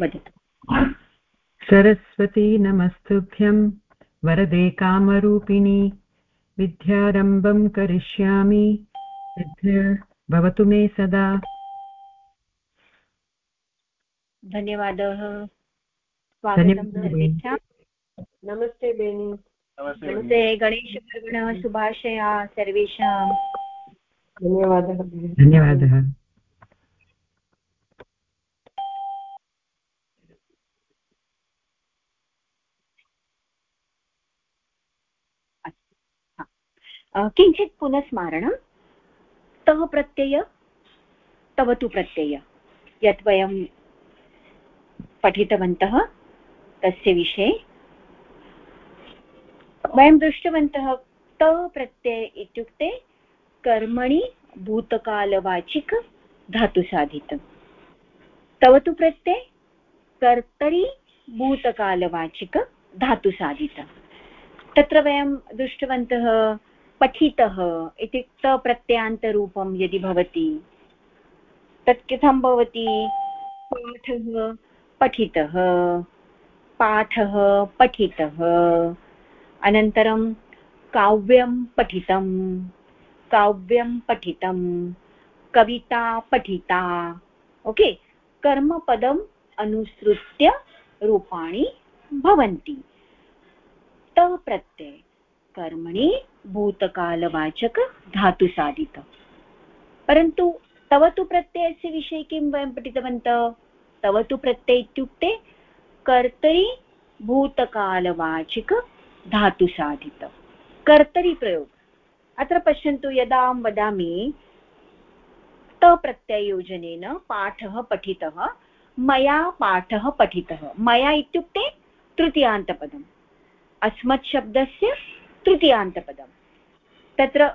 वदतु। सरस्वती नमस्तुभ्यं वरदे कामरूपिणी विद्यारम्भं करिष्यामि। भवतु मे सदा। धन्यवादः। नमस्ते बेनि नमस्ते गणेशपर्वणः शुभाशया सर्वेषां। धन्यवादः धन्यवादः। किञ्चित् पुनः स्मारणं तः प्रत्यय, तव तु प्रत्यय। यत् वयं पठितवन्तः तस्य विषये। वयं दृष्टवन्तः त प्रत्यय इत्युक्ते कर्मणि भूतकालवाचिक धातुसाधितम् तव तु प्रत्यय, कर्तरि भूतकालवाचिक धातुसाधितम् तत्र वयं दृष्टवन्तः पठितः इति तप्रत्ययान्तरूपं यदि भवति, तत् कथं भवति? पाठः पठितः पाठः पठितः, अनन्तरं काव्यं पठितं काव्यं पठितं कविता पठिता, ओके? कर्मपदम् अनुसृत्य रूपाणि भवन्ति। तः कर्मणि भूतकालवाचक धातुसाधित। परन्तु तव तु प्रत्ययस्य विषये किं वयं पठितवन्तः? तव तु प्रत्यय इत्युक्ते कर्तरि भूतकालवाचिक धातुसाधित। कर्तरि प्रयोग। अत्र पश्यन्तु, यदा अहं वदामि, तप्रत्यययोजनेन पाठः पठितः, मया पाठः पठितः। मया इत्युक्ते तृतीयान्तपदम्। अस्मत् तृतीयान्तपदं तत्र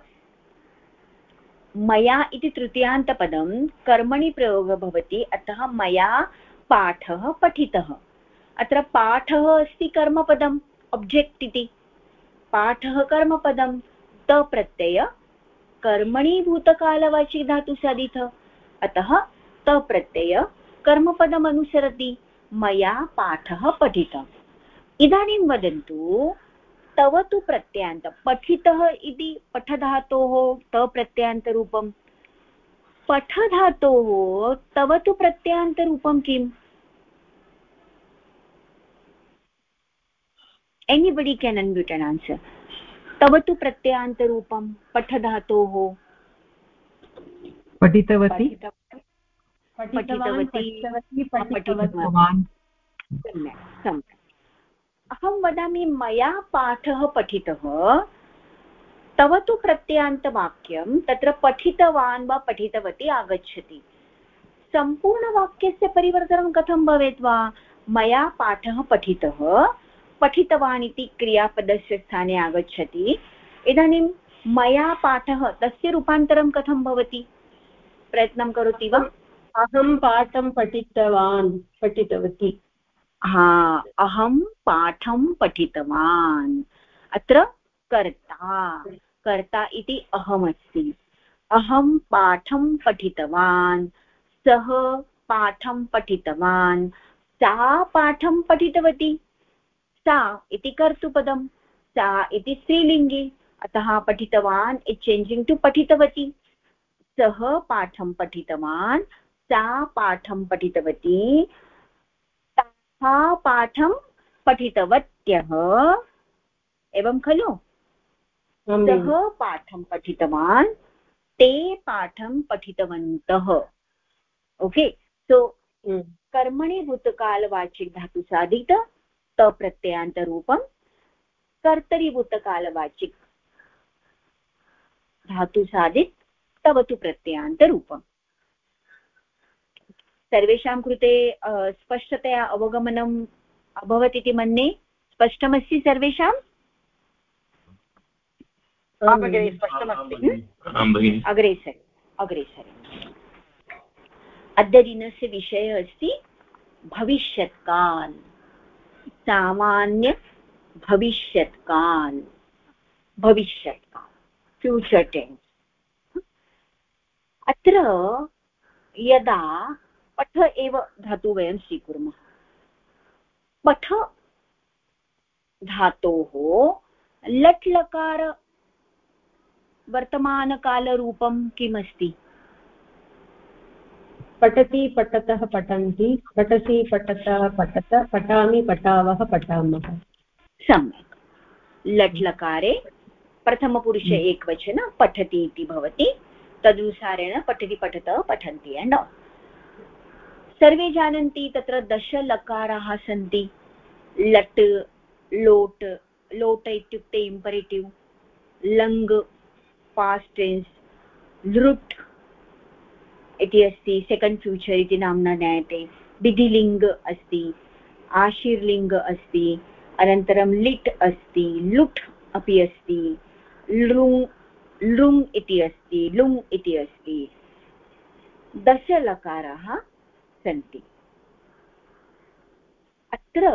मया इति तृतीयान्तपदं कर्मणि प्रयोगः भवति, अतः मया पाठः पठितः। अत्र पाठः अस्ति कर्मपदम् ऑब्जेक्ट् इति। पाठः कर्मपदं तप्रत्यय कर्मणि भूतकालवाचि धातु साधित। अतः तप्रत्यय कर्मपदम् अनुसरति। मया पाठः पठितम् इदानीं वदन्तु तव तु प्रत्ययान्त। पठितः इति पठधातोः तप्रत्ययान्तरूपं पठधातोः तव तु प्रत्ययान्तरूपं किम्? Anybody can unmute and answer तव तु प्रत्ययान्तरूपं पठधातोः। पठितवती? पठितवती। पठितवान् सम्यक्। अहं वदामि, मया पाठः पठितः, तव तु प्रत्ययान्तवाक्यं तत्र पठितवान् वा पठितवती आगच्छति। सम्पूर्णवाक्यस्य परिवर्तनं कथं भवेत् वा? मया पाठः पठितः, पठितवान् इति क्रियापदस्य स्थाने आगच्छति। इदानीं मया पाठः तस्य रूपान्तरं कथं भवति? प्रयत्नं करोति वा? अहं पाठं पठितवान्, पठितवती। अहं पाठं पठितवान्। अत्र कर्ता कर्ता इति अहमस्ति। अहं पाठं पठितवान्, सः पाठं पठितवान्। सा पाठं पठितवती। सा इति कर्तुपदं सा इति स्त्रीलिङ्गे। अतः पठितवान् इट् चेञ्जिङ्ग् टु पठितवती। सः पाठं पठितवान्, सा पाठं पठितवती। सा पाठं पठितवत्यः। एवं खलु? सः पाठं पठितवान् ते पाठं पठितवन्तः। ओके? So hmm. कर्मणि भूतकालवाचिक धातु साधित तप्रत्ययान्तरूपं कर्तरिभूतकालवाचिक धातु साधित तव तु प्रत्ययान्तरूपम्। सर्वेषां कृते स्पष्टतया अवगमनम् अभवत् इति मन्ये। स्पष्टमस्ति सर्वेषाम् अग्रे सरि अग्रे सरि। अद्यदिनस्य विषयः अस्ति भविष्यत्काल सामान्य भविष्यत्काल भविष्यत्काल फ्यूचर् टेन्स्। अत्र यदा पठ एव धातु वयं स्वीकुर्मः। पठ धातोः लट् लकार वर्तमानकालरूपं किमस्ति? पठति पठतः पठन्ति पठति पठतः पठत पठामि पठावः पठामः। सम्यक्। लट् लकारे प्रथमपुरुष हम्म। एकवचन पठति इति भवति तदनुसारेण पठति पठतः पठन्ति एण्ड् सर्वे जानन्ति, तत्र दशलकाराः सन्ति। लट्, लोट्, लोट इत्युक्ते इम्परेटिव्। लङ्, पास्ट् टेन्स्। लृट् इति अस्ति, सेकेण्ड् फ्यूचर् इति नाम्ना ज्ञायते। विधिलिङ्ग् अस्ति, आशीर्लिङ्ग् अस्ति, अनन्तरं लिट् अस्ति, लुट् अपि अस्ति, लृङ् लृङ् इति अस्ति, लुङ् इति अस्ति। दशलकाराः सन्ति। अत्र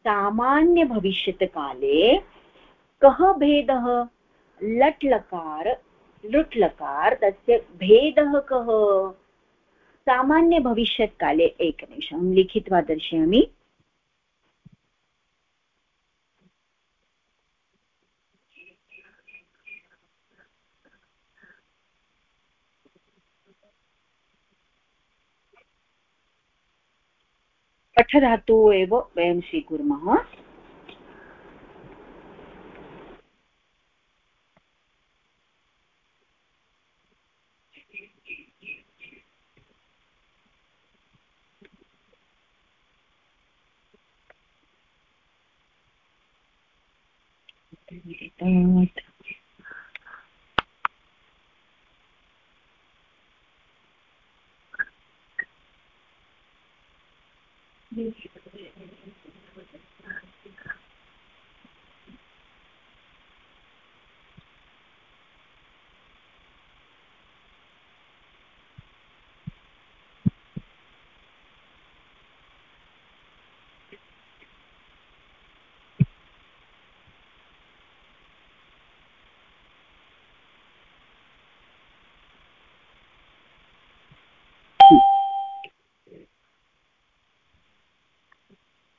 सामान्यभविष्यत्काले कः भेदः? लट् लकार लृट् लकार तस्य भेदः कः? सामान्यभविष्यत्काले एकनिमिषं लिखित्वा दर्शयामि। पठधातु एव वयं स्वीकुर्मः। his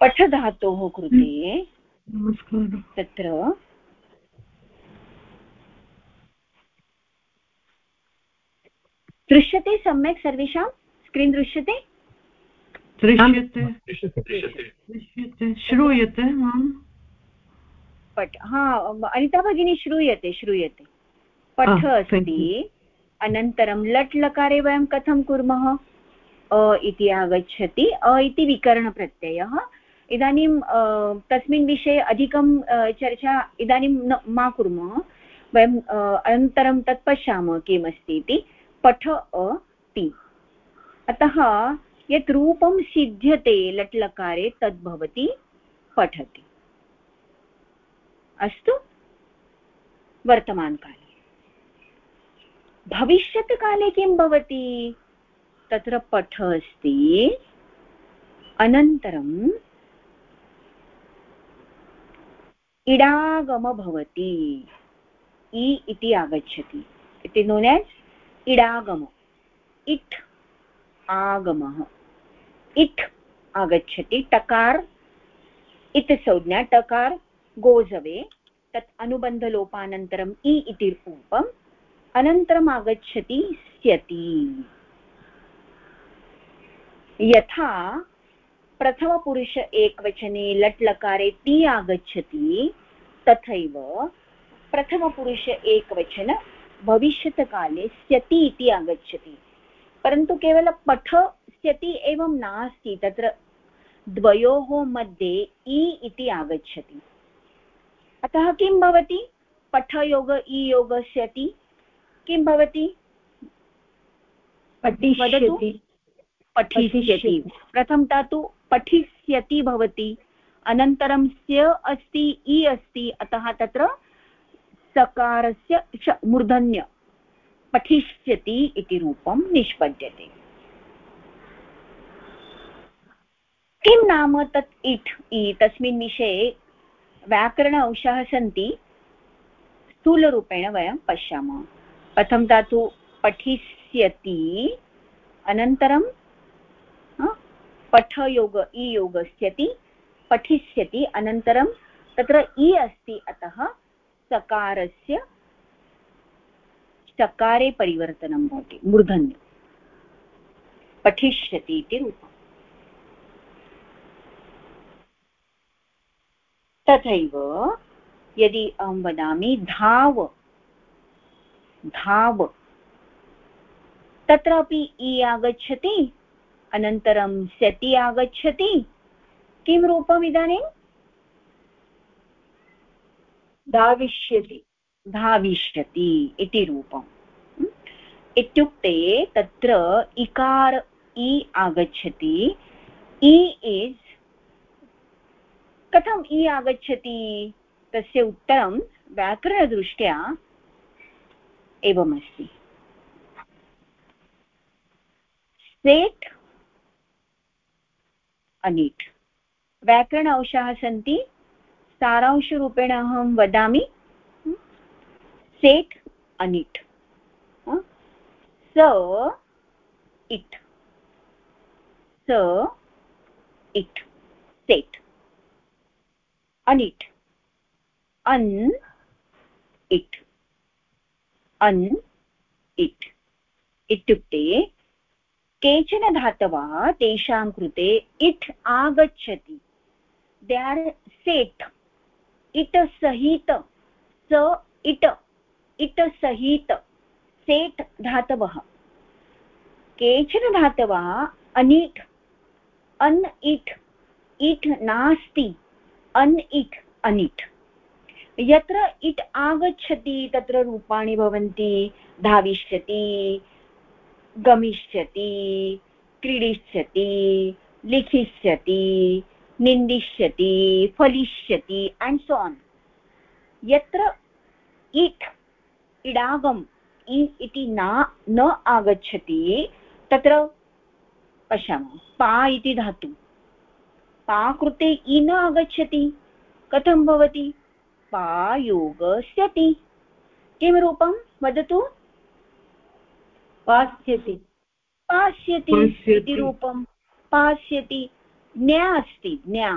पठधातोः कृते तत्र दृश्यते सम्यक् सर्वेषां? स्क्रीन् दृश्यते? श्रूयते पठ हा अनिता भगिनी श्रूयते श्रूयते। पठ अस्ति। अनन्तरं लट् लकारे वयं कथं कुर्मः? अ इति आगच्छति। अ इति विकरणप्रत्ययः। इदानीं तस्मिन् विषये अधिकं चर्चा इदानीं न, मा कुर्मः। वयम् अनन्तरं तत् पश्यामः किमस्ति इति। पठ, अ, ति। अतः यत् रूपं सिद्ध्यते लट् लकारे तद् भवति पठति। अस्तु? वर्तमानकाले। भविष्यत्काले किं भवति? तत्र पठ अस्ति। अनन्तरं इडागम भवति। इ इति आगच्छति। इति नोन् एस् इडागम। इट् आगमः। इट् आगच्छति, टकार। इति संज्ञा टकार। गोस् अवे तत् अनुबन्धलोपानन्तरम् इ इति रूपम् अनन्तरम् आगच्छति स्यति। यथा प्रथमपुरुष एकवचने लट् लकारे ति आगच्छति तथैव प्रथमपुरुष एकवचन भविष्यत्काले स्यति इति आगच्छति। परन्तु केवलं पठ स्यति एवं नास्ति तत्र द्वयोः मध्ये इ इति आगच्छति। अतः किं भवति? पठयोग योग स्यति। किं भवति? पठिष्यति। प्रथमता तु पठिष्यति भवति। अनन्तरं स्य अस्ति, इ अस्ति, अतः तत्र सकारस्य मूर्धन्य, पठिष्यति इति रूपं निष्पद्यते। किं नाम तत् इट्? इ, तस्मिन् विषये व्याकरण अंशाः सन्ति। स्थूलरूपेण वयं पश्यामः। प्रथमता तु पठिष्यति, अनन्तरं पठयोग इयोगस्यति पठिष्यति अनन्तरं तत्र इ अस्ति अतः सकारस्य सकारे परिवर्तनं भवति मूर्धन्य पठिष्यति इति रूपम्। तथैव यदि अहं वदामि धाव धाव। तत्रापि इ आगच्छति? अनन्तरं स्यति आगच्छति। किं रूपम् इदानीं? धाविष्यति। धाविष्यति इति रूपम्। इत्युक्ते तत्र इकार इ आगच्छति। इ इस् कथम् इ आगच्छति? तस्य उत्तरं व्याकरणदृष्ट्या एवमस्ति। सेट् अनिट्। व्याकरण अंशाः सन्ति। सारांशरूपेण अहं वदामि। सेट् अनिट्। स, इट्। स, इट्। सेट् अनिट्। अन्, इट्। अन्, इट्। इत्युक्ते केचन धातवः तेषां कृते इट् आगच्छति। दे आर् सेट् इट सहित। स इट। इट सहित। सेट् धातवः। केचन धातवः अनिट्। अन् इट्। इट् नास्ति। अन् इट् अनिट्। यत्र इट् आगच्छति, तत्र रूपाणि भवन्ति, धाविष्यति। गमिष्यति, क्रीडिष्यति, लिखिष्यति, निन्दिष्यति, फलिष्यति एण्ड् सो आन् यत्र इट् इडागम् इ इति न न आगच्छति, तत्र पश्यामः। पा इति धातु। पा कृते इ न आगच्छति। कथं भवति? पायोगस्यति किं रूपं वदतु? पास्यति। पास्यति इति रूपं। पास्यति। ज्ञा अस्ति ज्ञा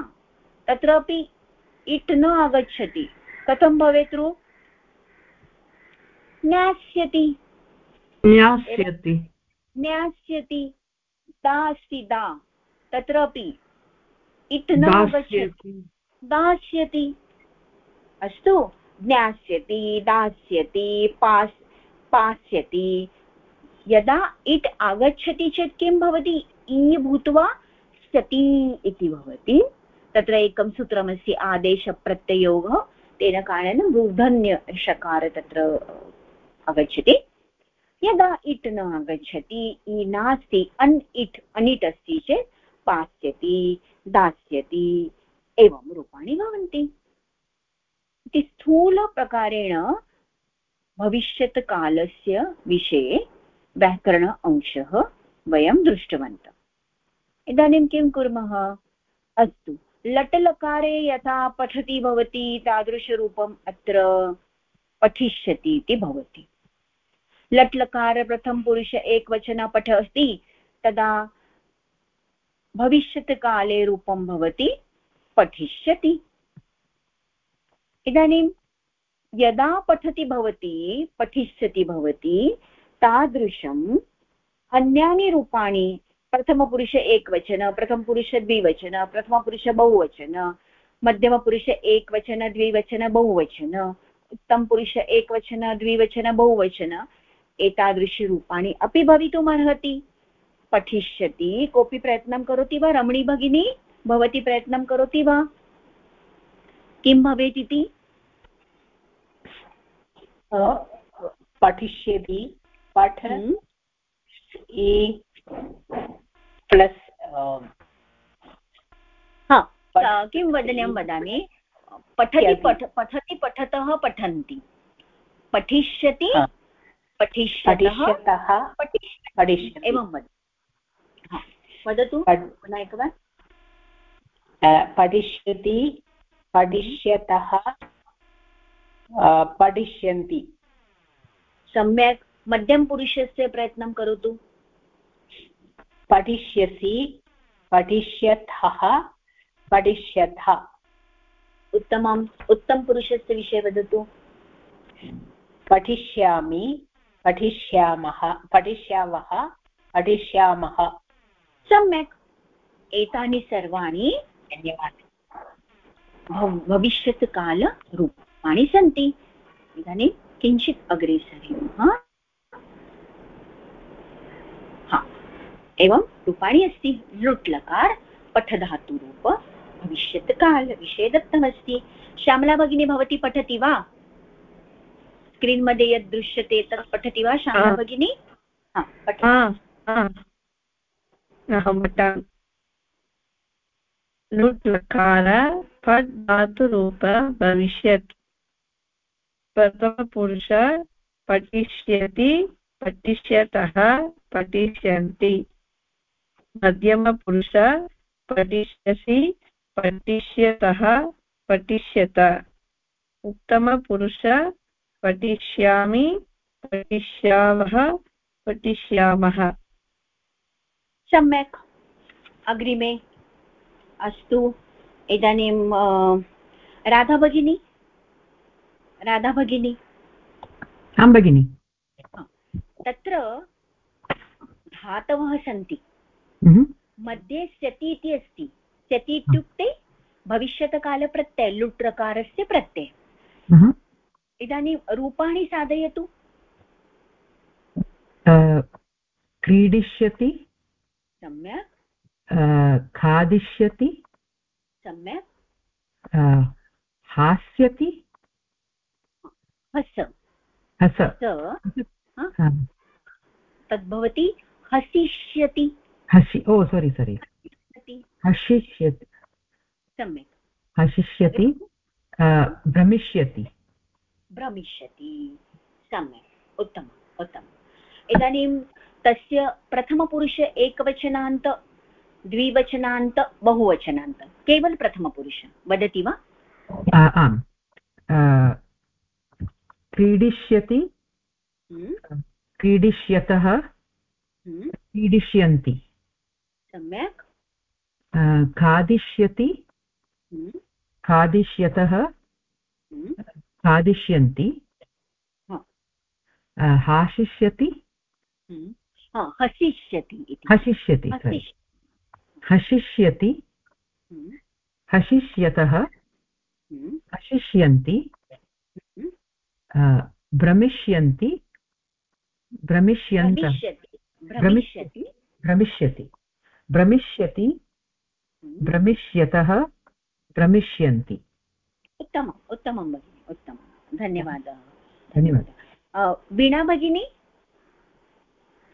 तत्रापि इट् न आगच्छति। कथं भवेत् रु? ज्ञास्यति ज्ञास्यति ज्ञास्यति दा अस्ति दा। तत्रापि इट् न आगच्छति। दास्यति। अस्तु। ज्ञास्यति दास्यति पास् पास्यति। यदा इट् आगच्छति चेत् किं भवति? इ भूत्वा सति इति भवति। तत्र एकं सूत्रमस्ति आदेशप्रत्ययोः तेन कारणेन मूर्धन्यषकार तत्र आगच्छति। यदा इट् न आगच्छति, इ नास्ति, अन् इट्, अनिट् अस्ति चेत् पास्यति, दास्यति, एवं रूपाणि भवन्ति। इति स्थूलप्रकारेण भविष्यत्कालस्य विषये व्याकरण अंशः वयं दृष्टवन्तः। इदानीं किं कुर्मः? अस्तु, लटलकारे यथा पठति भवति, तादृशरूपम् अत्र पठिष्यति इति भवति। लट्लकार प्रथमपुरुष एकवचन पठ अस्ति, तदा भविष्यत्काले रूपं भवति, पठिष्यति। इदानीं यदा पठति भवति, पठिष्यति भवति तादृशम् अन्यानि रूपाणि, प्रथमपुरुष एकवचन, प्रथमपुरुष द्विवचन, प्रथमपुरुष बहुवचन, मध्यमपुरुष एकवचन, द्विवचन बहुवचन, उत्तमपुरुष एकवचन, द्विवचन बहुवचन एतादृशरूपाणि अपि भवितुमर्हति पठिष्यति, कोऽपि प्रयत्नं करोति वा? रमणी भगिनी, भवती प्रयत्नं करोति वा? किं भवेत् इति? पठिष्यति। पठ प्लस् किं वदनीयं वदामि? पठति पठ पठति पठतः पठन्ति। पठिष्यति पठिष्यतः पठिष्यति एवं वद वदतु। पुनः एकवारं। पठिष्यति पठिष्यतः पठिष्यन्ति। सम्यक् मध्यमपुरुषस्य प्रयत्नं करोतु। पठिष्यसि। पठिष्यथः। पठिष्यथ। उत्तमम् उत्तमपुरुषस्य विषये वदतु। पठिष्यामि। पठिष्यामः। पठिष्यावः। पठिष्यामः। सम्यक्। एतानि सर्वाणि धन्यवादः। भविष्यत् कालरूपाणि सन्ति। इदानीं किञ्चित् अग्रे सरेम एवं रूपाणि अस्ति। लृट्लकार पठधातुरूप भविष्यत् काल विषये दत्तमस्ति श्यामला भगिनी भवती पठति वा? स्क्रीन् मध्ये यद् दृश्यते तत् पठति वा श्यामला भगिनी? अहं पठामि। लुट् लकार पट् धातुरूप भविष्यत्। प्रथमपुरुष पठिष्यति पठिष्यतः पठिष्यन्ति। मध्यमपुरुष पठिष्यसि पठिष्यतः पठिष्यत। उत्तमपुरुष पठिष्यामि पठिष्यावः पठिष्यामः। सम्यक्। अग्रिमे अस्तु। इदानीं राधा भगिनी? राधा भगिनी? आं भगिनि। तत्र धातवः सन्ति। मध्ये स्यति इति अस्ति. स्यति इत्युक्ते भविष्यत्कालप्रत्यय लुट्रकारस्य प्रत्यय. इदानीं रूपाणि साधयतु. क्रीडिष्यति. सम्यक्. खादिष्यति. सम्यक्. हास्यति. हस. हस. तद्भवति हसिष्यति. हसि ओ सोरि सोरि हसिष्यति। सम्यक्। हसिष्यति भ्रमिष्यति। भ्रमिष्यति। सम्यक्। उत्तमम् उत्तमम्। इदानीं तस्य प्रथमपुरुष एकवचनान्त द्विवचनान्त बहुवचनान्त। केवल प्रथमपुरुष। वदति वा? आम्। क्रीडिष्यति हम्म। क्रीडिष्यतः हम्म। क्रीडिष्यन्ति। सम्यक्? खादिष्यति। हम्म। खादिष्यतः। खादिष्यन्ति। हासिष्यति हसिष्यति हसिष्यति हसिष्यति हसिष्यतः हसिष्यन्ति भ्रमिष्यन्ति। भ्रमिष्यन्तः भ्रमिष्यति। भ्रमिष्यति भ्रमिष्यति हम्म। भ्रमिष्यतः भ्रमिष्यन्ति। उत्तमम् उत्तमं भगिनि उत्तमं। धन्यवादः। धन्यवादः। वीणा भगिनी?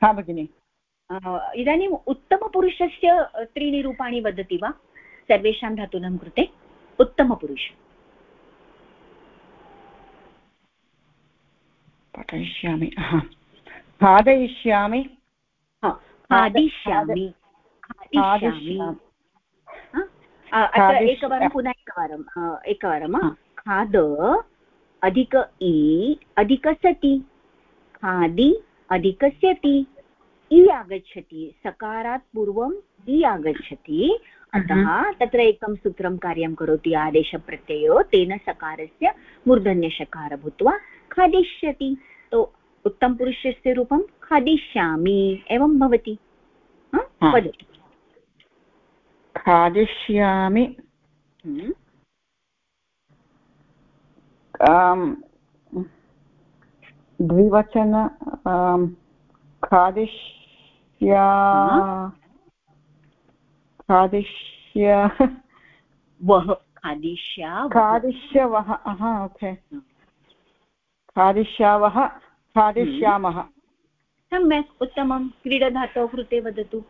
हा भगिनि। इदानीम् उत्तमपुरुषस्य त्रीणि रूपाणि वदति वा? सर्वेषां धातूनां कृते? उत्तमपुरुष। पाठयिष्यामि। खादयिष्यामि खादिष्यामि अत्र एकवारं पुनः एकवारम् एकवारं खाद अधिक इ अधिकसति खादि अधिकस्यति इ आगच्छति। सकारात् पूर्वम् इ आगच्छति। अतः तत्र एकं सूत्रं कार्यं करोति आदेशप्रत्ययो। तेन सकारस्य मूर्धन्यशकार भूत्वा खादिष्यति। तो उत्तमपुरुषस्य रूपं खादिष्यामि एवं भवति। वदतु। खादिष्यामि। हम्म। द्विवचन खादिष्या खादिष्य वः खादिष्या खादिष्यवः ओके। खादिष्यावः खादिष्यामः। हम्म। सम्यक् उत्तमं। क्रीडधातोः कृते वदतु।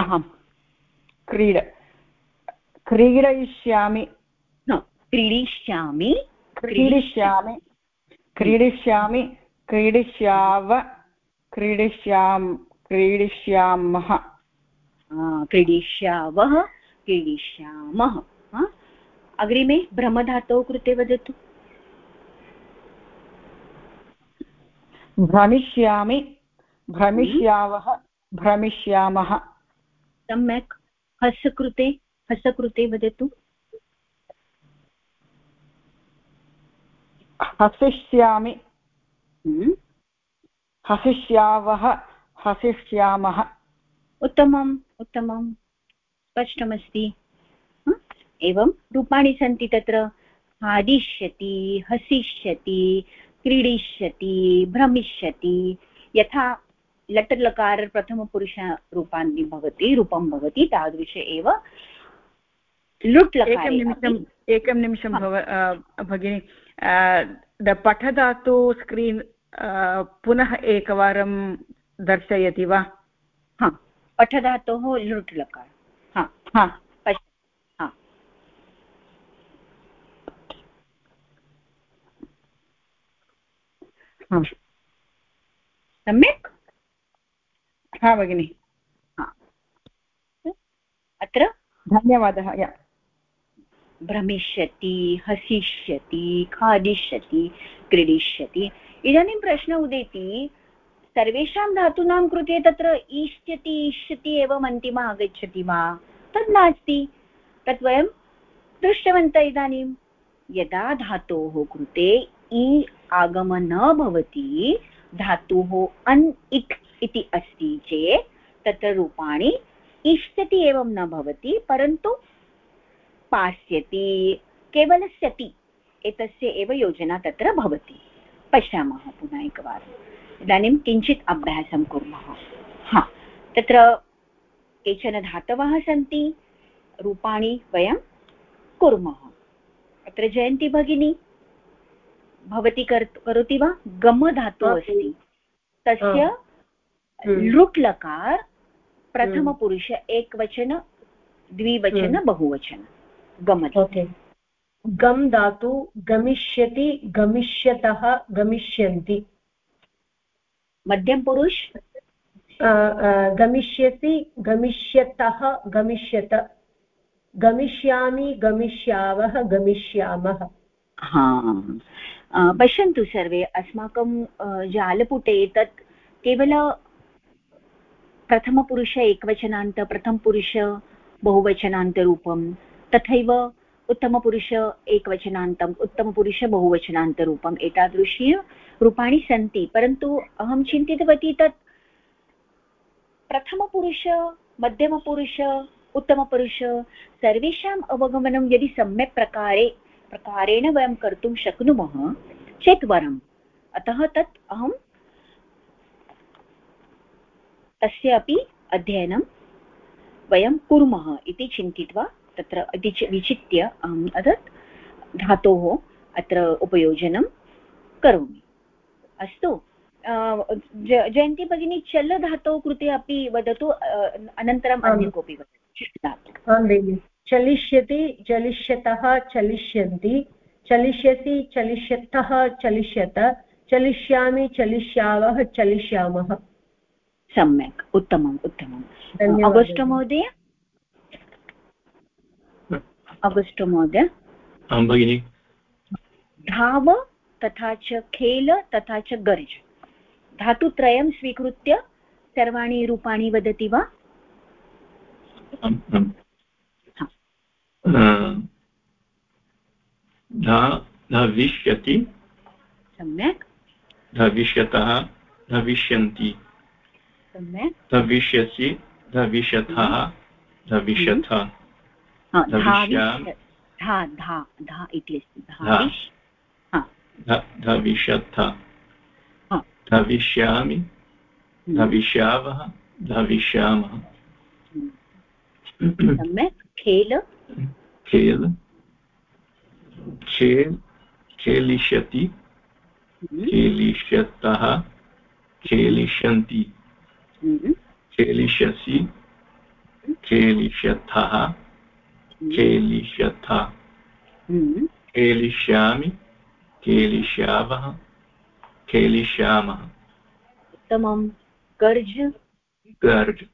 अहं क्रीड। क्रीडयिष्यामि। क्रीडिष्यामि। क्रीडिष्यामि। क्रीडिष्यामि। क्रीडिष्याव। क्रीडिष्याम्। क्रीडिष्यामः। क्रीडिष्यावः क्रीडिष्यामः। अग्रिमे भ्रमधातोः कृते वदतु। भ्रमिष्यामि। भ्रमिष्यावः। भ्रमिष्यामः। सम्यक् हस्य कृते हस्य कृते वदतु। हसिष्यामि। हम्म। हसिष्यावः हसिष्यामः। उत्तमम् उत्तमं स्पष्टमस्ति। एवं? रूपाणि सन्ति तत्र। खादिष्यति हसिष्यति क्रीडिष्यति भ्रमिष्यति। यथा लट् लकार प्रथमपुरुषरूपाणि भवति रूपं भवति तादृश एव लुट् एकं निमिषम् एकं निमिषं भव भगिनि पठधातु स्क्रीन् पुनः एकवारं दर्शयति वा? हा पठधातोः लुट् लकार हा। हा। सम्यक्? हा। भगिनि अत्र? धन्यवादः या। भ्रमिष्यति हसिष्यति खादिष्यति क्रीडिष्यति। इदानीं प्रश्न उदेति सर्वेषां धातूनां कृते तत्र ईष्यति इष्यति एवम् अन्तिमः आगच्छति वा? तत् नास्ति। तत् वयं दृष्टवन्तः इदानीं। यदा धातोः कृते इ आगम न भवति धातुः अन् इट् इति अस्ति चेत् तत्र रूपाणि इष्यति एवं न भवति परन्तु पास्यति केवलस्यति एतस्य एव योजना तत्र भवति। पश्यामः पुनः एकवारम् इदानीं किञ्चित् अभ्यासं कुर्मः। हा तत्र केचन धातवः सन्ति रूपाणि वयं कुर्मः। अत्र जयन्ती भगिनी भवती करोति वा? गम धातुः अस्ति। तस्य लृट् लकार प्रथमपुरुष एकवचन द्विवचन हम्म। बहुवचन गम ओके। गम् धातु गमिष्यति गमिष्यतः गमिष्यन्ति। मध्यमपुरुष गमिष्यति गमिष्यतः गमिष्यत। गमिष्यामि गमिष्यावः गमिष्यामः। हा। पश्यन्तु सर्वे अस्माकं जालपुटे तत् केवल प्रथमपुरुष एकवचनान्त, प्रथमपुरुष बहुवचनान्तरूपं तथैव उत्तमपुरुष एकवचनान्तम् उत्तमपुरुष बहुवचनान्तरूपम् एतादृशी रूपाणि सन्ति। परन्तु अहं चिन्तितवती तत् प्रथमपुरुष, मध्यमपुरुष, उत्तमपुरुष सर्वेषाम् अवगमनं यदि सम्यक् प्रकारे, प्रकारेण वयं कर्तुं शक्नुमः, चेत् वरम्। अतः तत् अहं तस्य अपि अध्ययनं वयं कुर्मः इति चिन्तित्वा तत्र विचित्य अहम् अतत् धातोः अत्र उपयोजनं करोमि। अस्तु जयन्ती भगिनी चल धातोः कृते अपि वदतु अनन्तरम् अन्य कोऽपि वदतु चलिष्यति चलिष्यतः चलिष्यन्ति। चलिष्यसि चलिष्यतः चलिष्यत। चलिष्यामि चलिष्यावः चलिष्यामः। सम्यक् उत्तमम् उत्तमम्। अगस्ट् महोदय? अगस्ट् महोदय। आं भगिनि। धाव तथा च खेल तथा च गर्ज। धातुत्रयं स्वीकृत्य सर्वाणि रूपाणि वदति वा? धविष्यति। सम्यक्। धविष्यतः धविष्यन्ति। सम्यक्। धविष्यसि धविष्यथः धविष्यथ धविष्यथ धविष्यामि धविष्यावः धविष्यामः सम्यक्। खेल। खेल। खेल खेलिष्यति। खेलिष्यतः। खेलिष्यन्ति। खेलिष्यसि खेलिष्यथः खेलिष्यथ खेलिष्यामि खेलिष्यावः खेलिष्यामः उत्तमं गर्ज गर्ज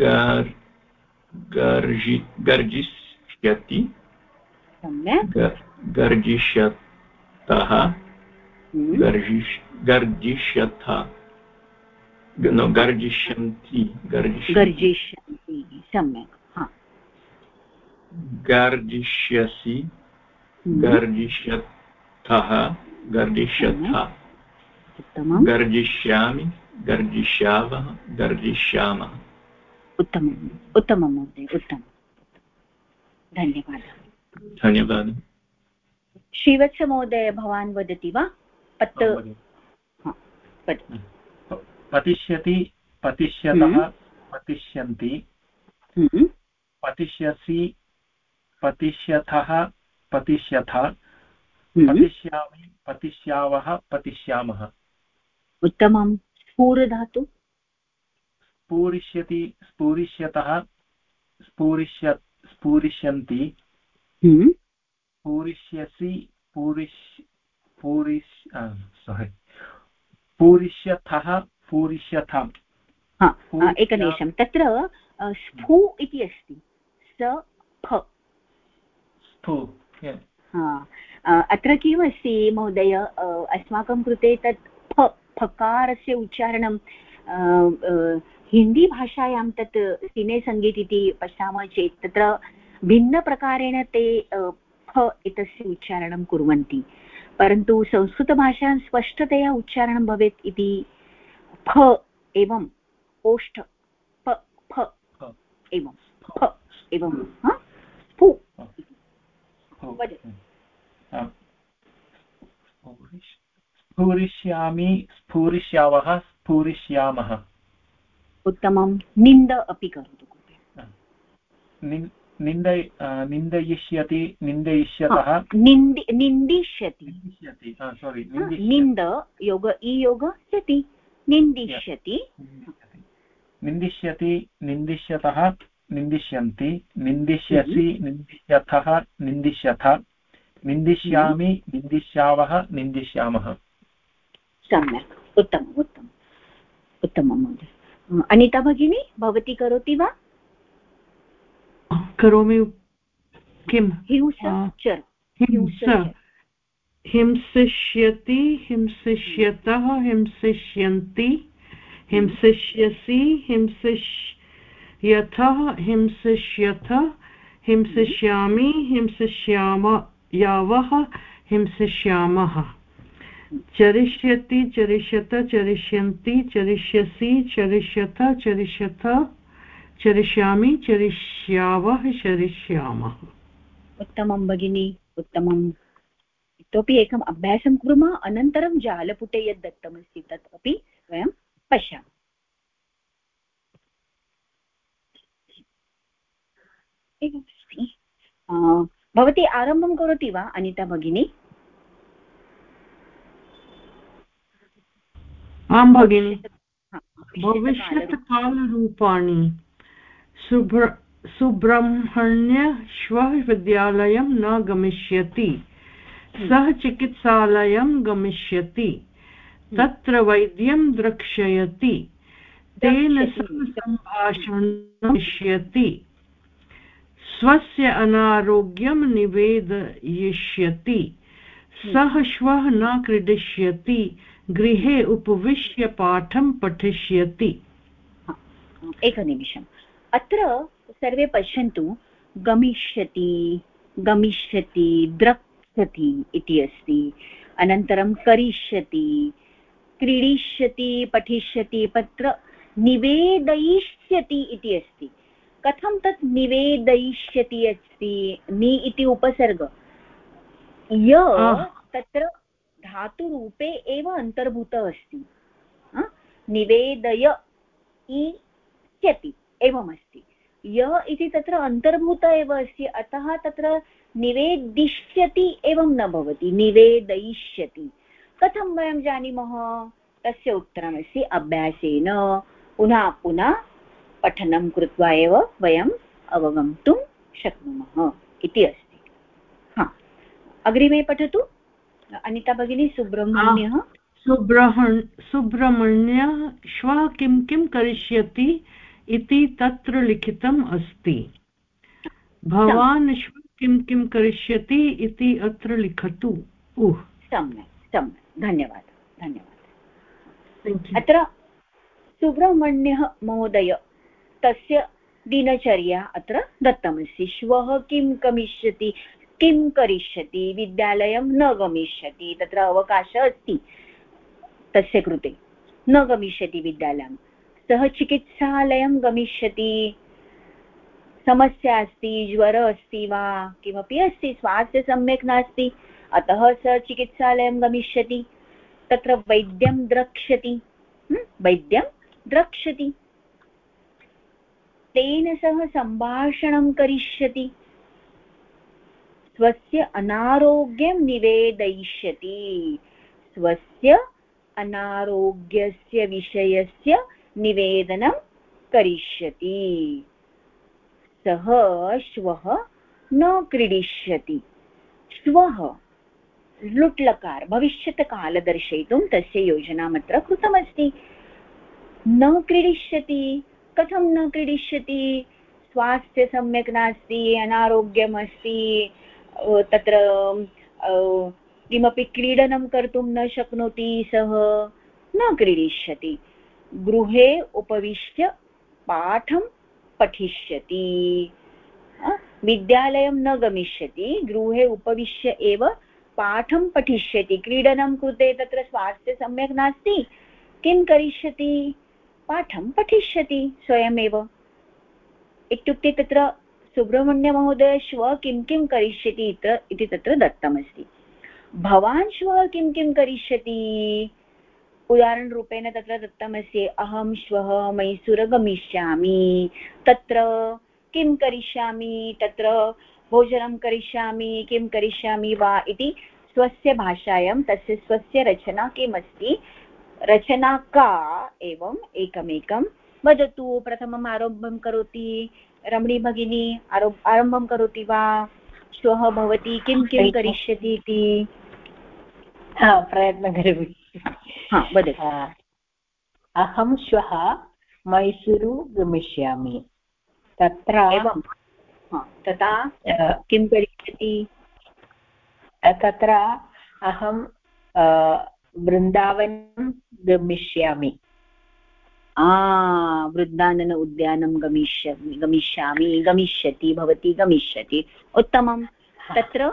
गर् गर्जि गर्जिष्यति गर्जिष्यतः। गर्जिष् गर्जिष्यथ गर्जिष्यन्ति गर्जिष्यन्ति। सम्यक् हा। गर्जिष्यसि हम्म। गर्जिष्यथः। गर्जिष्यथ उत्तमं गर्जिष्यामि गर्जिष्यावः गर्जिष्यामः। उत्तमम् उत्तमं महोदय उत्तमं धन्यवादः। धन्यवादः। श्रीवत्समहोदय भवान् वदति वा? पत् वदतु। पतिष्यति पतिष्यतः हम्म। पतिष्यन्ति। हम्म, पतिष्यसि पतिष्यथः पतिष्यथ। हम्म, पतिष्यामि पतिष्यावः पतिष्यामः। उत्तमं स्फूरधातु स्फुरिष्यति स्फुरिष्यतः स्फुरिष्य स्फुरिष्यन्ति। पूरिष्यसि पूरिष् पूरिष् सोरि पूरिष्यथः हा हा, एकनिमिषं। तत्र स्फू इति अस्ति। स फ. हा अत्र किमस्ति महोदय? अस्माकं कृते तत् फ फकारस्य उच्चारणं हिन्दीभाषायां तत् सिनेसङ्गीत् इति पश्यामः चेत् तत्र भिन्नप्रकारेण ते फ एतस्य उच्चारणं कुर्वन्ति। परन्तु संस्कृतभाषायां स्पष्टतया उच्चारणं भवेत् इति फ एवं ओष्ठ फ फ। एवं फ। एवं फु. स्फुरिष्यामि स्फुरिष्यावः स्फुरिष्यामः। उत्तमं। निन्द अपि करोतु कृपया। निन्द निन्दयिष्यति निन्दयिष्यतः। निन्दि निन्दिष्यति। सोरि निन्द योग इयोगस्यति निन्दिष्यति। निन्दिष्यति निन्दिष्यतः निन्दिष्यन्ति निन्दिष्यसि निन्दिष्यथः निन्दिष्यथ निन्दिष्यामि निन्दिष्यावः निन्दिष्यामः। सम्यक्। उत्तमम् उत्तमम्। उत्तमं महोदय। अनिता भगिनी भवती करोति वा? करोमि। किं हिंस आ, चर। हिंस। हिंसिष्यति, हिंसिष्यतः, हिंसिष्यन्ति, हिंसिष्यसि, हिंसिष्यथः, हिंसिष्यथ, हिंसिष्यामि, हिंसिष्याम, यावः, हिंसिष्यामः। चरिष्यति, चरिष्यत, चरिष्यन्ति, चरिष्यसि, चरिष्यथ चरिष्यथ, चरिष्यामि, चरिष्यावः, चरिष्यामः। उत्तमं भगिनी, उत्तमम्। इतोपि एकम् अभ्यासं कुर्मः अनन्तरं जालपुटे यद् दत्तमस्ति तत् अपि वयं पश्यामः। भवती आरम्भं करोति वा अनिता भगिनी? आं भगिनि भविष्यत्कालरूपाणि सुब्र सुब्रह्मण्य श्वः विद्यालयं न गमिष्यति। सः चिकित्सालयं गमिष्यति तत्र वैद्यं द्रक्ष्यति तेन सह सम्भाषणं करिष्यति स्वस्य अनारोग्यं निवेदयिष्यति सः श्वः न क्रीडिष्यति गृहे उपविश्य पाठं पठिष्यति। एकनिमिषम् अत्र सर्वे पश्यन्तु गमिष्यति गमिष्यति द्रक्ष्यति इति अस्ति। अनन्तरं करिष्यति क्रीडिष्यति पठिष्यति पत्र निवेदयिष्यति इति अस्ति। कथं तत् निवेदयिष्यति अस्ति? नि इति उपसर्ग। य। तत्र धातुरूपे एव अन्तर्भूतः अस्ति। निवेदय इष्यति एवमस्ति। य इति तत्र अन्तर्भूत एव अस्ति। अतः तत्र निवेदिष्यति एवं न भवति निवेदयिष्यति। कथं वयं जानीमः? तस्य उत्तरमस्ति अभ्यासेन पुनः पुनः पठनं कृत्वा एव वयम् अवगन्तुं शक्नुमः इति अस्ति। हा। अग्रिमे पठतु। अनिता भगिनी सुब्रह्मण्यः। सुब्रह्मण् सुब्रह्मण्य श्वः किं किं करिष्यति इति तत्र लिखितम् अस्ति। भवान् श्वः किं किं करिष्यति इति अत्र लिखतु। उः सम्यक् सम्यक्। धन्यवादः धन्यवादः। अत्र सुब्रह्मण्यः महोदय तस्य दिनचर्या अत्र दत्तमस्ति। श्वः किं गमिष्यति किं करिष्यति विद्यालयं न गमिष्यति तत्र अवकाशः अस्ति तस्य कृते। न गमिष्यति विद्यालयं। सः चिकित्सालयं गमिष्यति। समस्या अस्ति, ज्वरः अस्ति वा, किमपि अस्ति, स्वास्थ्य सम्यक् नास्ति, अतः सः चिकित्सालयं गमिष्यति, तत्र वैद्यं द्रक्ष्यति वैद्यं द्रक्ष्यति। तेन सह सम्भाषणं करिष्यति। स्वस्य अनारोग्यं निवेदयिष्यति। स्वस्य अनारोग्यस्य विषयस्य निवेदनं करिष्यति। सः श्वः न क्रीडिष्यति। श्वः लुट्लकार भविष्यत्काल दर्शयितुं तस्य योजनामत्र कृतमस्ति। न क्रीडिष्यति, कथं न क्रीडिष्यति? स्वास्थ्य सम्यक् नास्ति, अनारोग्यमस्ति तत्र किमपि क्रीडनं कर्तुं न शक्नोति सः, न क्रीडिष्यति। गृहे उपविश्य पाठं पठिष्यति। विद्यालयं न गमिष्यति, गृहे उपविश्य एव पाठं पठिष्यति। क्रीडनं कृते तत्र स्वास्थ्य सम्यक् नास्ति, किं करिष्यति? पाठं पठिष्यति स्वयमेव। इत्युक्ते तत्र सुब्रह्मण्यमहोदय श्वः किं किं करिष्यति इति तत्र दत्तमस्ति। भवान् श्वः किं किं करिष्यति? उदाहरणरूपेण तत्र दत्तमस्ति अहं श्वः मैसूर गमिष्यामि तत्र किं करिष्यामि तत्र भोजनं करिष्यामि किं करिष्यामि वा इति स्वस्य भाषायां तस्य स्वस्य रचना किमस्ति? रचना का एवम् एकमेकं। वदतु प्रथमम् आरम्भं करोति रमणी भगिनी आरो आरम्भं करोति वा? श्वः भवती किं किं करिष्यति इति? प्रयत्नं करोमि। वदतु. अहं श्वः मैसूरु गमिष्यामि. तत्र एवं. तथा किं करिष्यति? तत्र अहं वृन्दावनं गमिष्यामि. वृद्धानन उद्यानं गमिष्यामि गमिष्यामि गमिष्यति भवती गमिष्यति. उत्तमं. तत्र?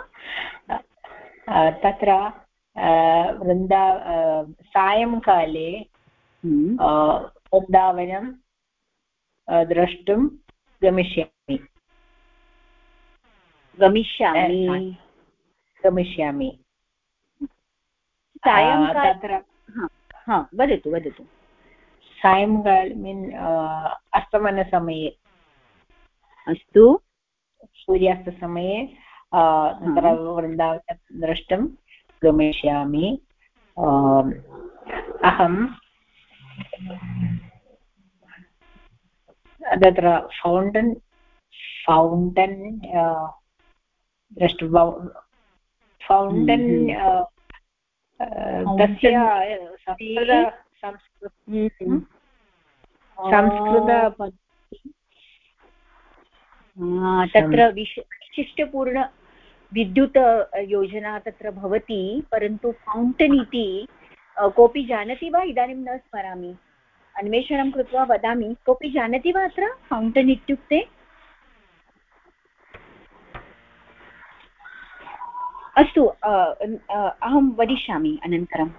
तत्र वृन्दा सायङ्काले हम्म। वृन्दावनं द्रष्टुं गमिष्यामि। गमिष्यामि। गमिष्यामि। तत्र वदतु वदतु। सायङ्काल मीन् अस्तमनसमये। अस्तु। सूर्यास्तसमये तत्र वृन्दावनं द्रष्टुं गमिष्यामि। अहं तत्र फौण्टन् फौण्टन् द्रष्टुं फौण्टन् तस्य संस्कृत हम्म। संस्कृत तत्र विशिष्टपूर्ण विद्युत् योजना तत्र भवति परन्तु फौण्टन् इति कोऽपि जानाति वा? इदानीं न स्मरामि। अन्वेषणं कृत्वा वदामि। कोऽपि जानाति वा अत्र फौण्टन् इत्युक्ते? अस्तु अहं वदिष्यामि अनन्तरं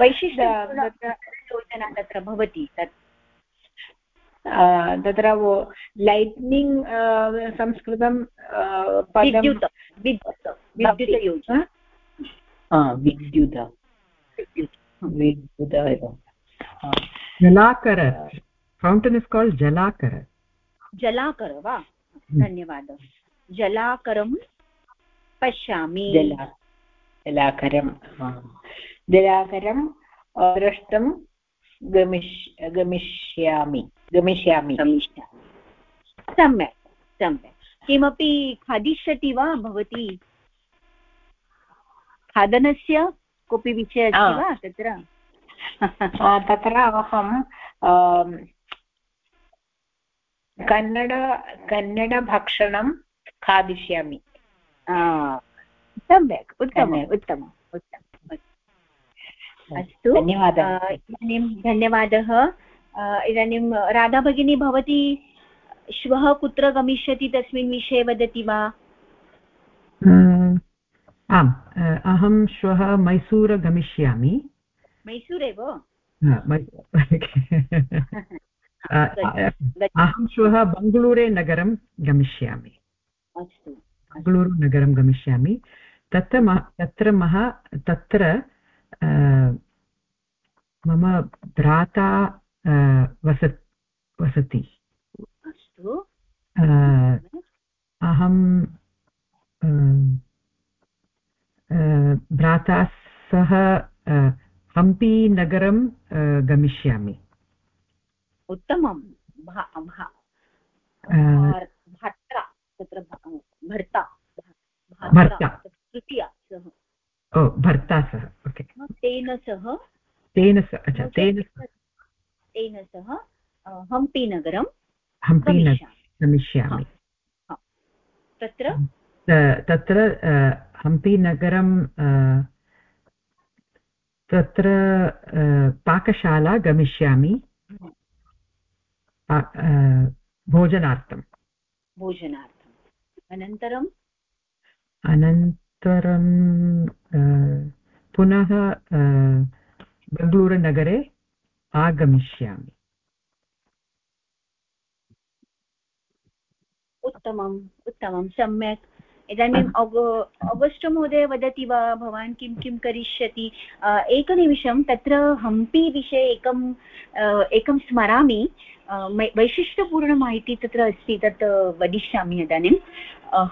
वैशिष्ट्ययोजना तत्र भवति तत् तत्र लैट्निङ्ग् संस्कृतं विद्युत् विद्युत् विद्युत विद्युत एव जलाकर फौण्टन् इस् काल्ड् जलाकर जलाकर वा धन्यवादः जलाकरं पश्यामि जलाकरं जलाकरं द्रष्टुं गमिष् गमिष्यामि गमिष्यामि। सम्यक् सम्यक्। किमपि खादिष्यति वा भवती? खादनस्य कोऽपि विषयः अस्ति वा तत्र? तत्र अहं कन्नड कन्नडभक्षणं खादिष्यामि। सम्यक् उत्तमम् उत्तमम् उत्तमम्। अस्तु. धन्यवादः. इदानीं धन्यवादः. इदानीं राधा भगिनी भवती श्वः कुत्र गमिष्यति तस्मिन् विषये वदति वा? आम्. अहं श्वः मैसूर गमिष्यामि. मैसूर. एव अहं श्वः बङ्गळूरे नगरं गमिष्यामि. अस्तु बङ्गळूरुनगरं गमिष्यामि. तत्र तत्र महा तत्र मम भ्राता वस वसति। अस्तु। अहं भ्राता सह हम्पीनगरं गमिष्यामि। उत्तमं भर्ता तत्र भर्ता। भर्ता। तृतीया। ओ भर्ता सह ओके। तेन सह। तेन सह अच्छा तेन तेन सह हम्पीनगरं हम्पीनगरं गमिष्यामि। तत्र? तत्र हम्पीनगरं तत्र पाकशाला गमिष्यामि। भोजनार्थं भोजनार्थम्। अनन्तरम् अनन्तरं पुनः बेङ्गलूरुनगरे आगमिष्यामि। उत्तमम् उत्तमं सम्यक्। इदानीम् आगस्ट् महोदय वदति वा भवान् किं किं करिष्यति? एकनिमिषं तत्र हम्पी विषये एकम् एकं स्मरामि। वैशिष्ट्यपूर्णमाहिती तत्र अस्ति तत् वदिष्यामि इदानीं।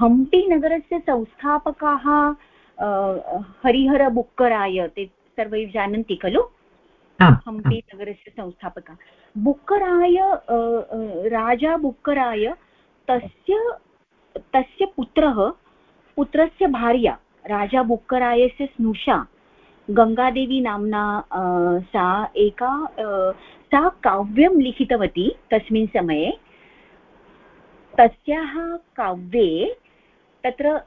हम्पीनगरस्य संस्थापकाः हरिहरबुक्कराय ते सर्वे जानन्ति खलु? हम्पीनगरस्य संस्थापकः। बुक्कराय राजा बुक्कराय तस्य तस्य पुत्रः पुत्रस्य भार्या, राजा बुक्करायस्य स्नुषा गङ्गादेवी नाम्ना सा एका सा काव्यं लिखितवती तस्मिन् समये। तस्याः काव्ये तत्र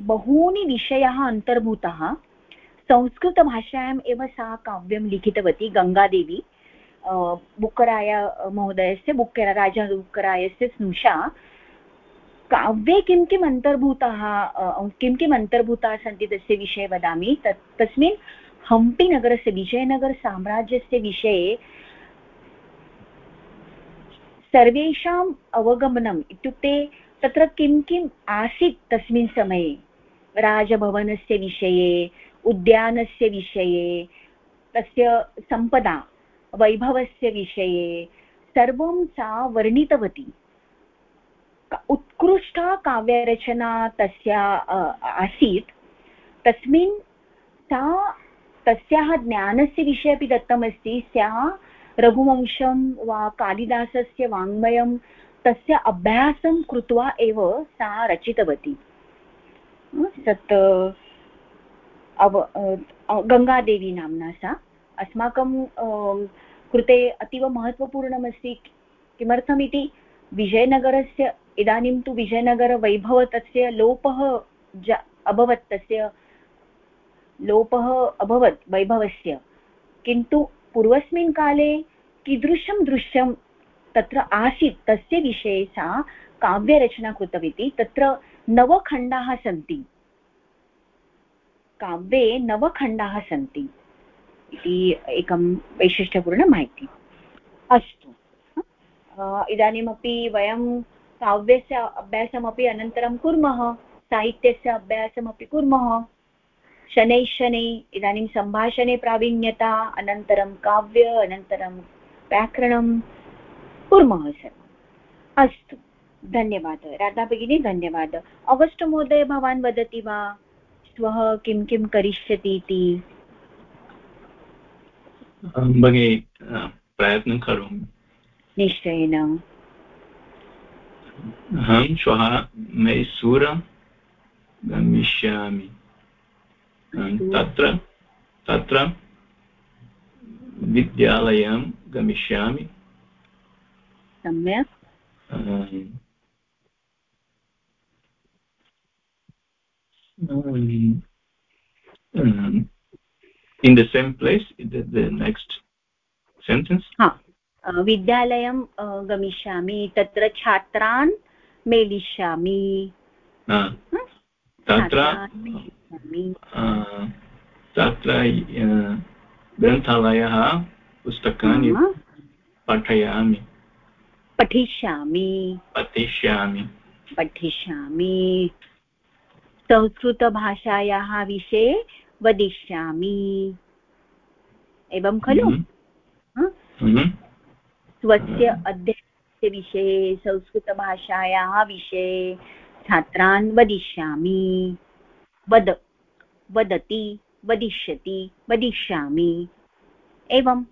बहूनि विषयाः अन्तर्भूताः। संस्कृतभाषायाम् एव सा काव्यं लिखितवती गङ्गादेवी बुक्कराय महोदयस्य, बुक्करा, राजा बुक्करायस्य स्नुषा। काव्ये किं किम् अन्तर्भूताः किं किम् अन्तर्भूताः सन्ति तस्य विषये वदामि। तत्, तस्मिन् हम्पीनगरस्य विजयनगरसाम्राज्यस्य विषये सर्वेषाम् अवगमनम् इत्युक्ते तत्र किं किम् आसीत् तस्मिन् समये? राजभवनस्य विषये, उद्यानस्य विषये, तस्य सम्पदा, वैभवस्य विषये, सर्वं सा वर्णितवती। उत्कृष्टा काव्यरचना तस्या आसीत्। तस्मिन् सा, तस्याः ज्ञानस्य विषये अपि दत्तमस्ति। सा रघुवंशं वा कालिदासस्य वाङ्मयं तस्य अभ्यासं कृत्वा एव सा रचितवती। तत् अव गङ्गादेवी नाम्ना सा। अस्माकं कृते अतीव महत्त्वपूर्णमस्ति। किमर्थमिति विजयनगरस्य इदानीं तु विजयनगरवैभव तस्य लोपः अभवत्, तस्य लोपः अभवत् वैभवस्य। किन्तु पूर्वस्मिन् काले कीदृशं दृश्यं तत्र आसीत्, तस्य विषये सा काव्यरचना कृतवती, तत्र नवखण्डाः सन्ति। काव्ये नवखण्डाः सन्ति इति एकं वैशिष्ट्यपूर्णमाहिती। अस्तु। इदानीमपि वयं काव्यस्य अभ्यासमपि अनन्तरं कुर्मः साहित्यस्य अभ्यासमपि कुर्मः। शनैः शनैः इदानीं सम्भाषणे प्रावीण्यता अनन्तरं काव्य अनन्तरं व्याकरणं कुर्मः सर् अस्तु धन्यवादः। राधा भगिनी धन्यवादः। आगस्ट् महोदय भवान् वदति वा? श्वः किं किं करिष्यति इति? भगिनी प्रयत्नं करोमि। निश्चयेन। अहं श्वः मैसूर गमिष्यामि तत्र तत्र विद्यालयं गमिष्यामि सम्यक् in the same place the, the next sentence ha विद्यालयं गमिष्यामि तत्र छात्रान् मेलिष्यामि। तत्र तत्र ग्रन्थालयः पुस्तकानि पाठयामि। पठिष्यामि। पठिष्यामि। पठिष्यामि। संस्कृतभाषायाः विषये वदिष्यामि। एवं खलु? हम्म। स्वस्य अध्ययनस्य विषये संस्कृतभाषायाः विषये छात्रान् वदिष्यामि। वद वदति वदिष्यति वदिष्यामि। एवम्।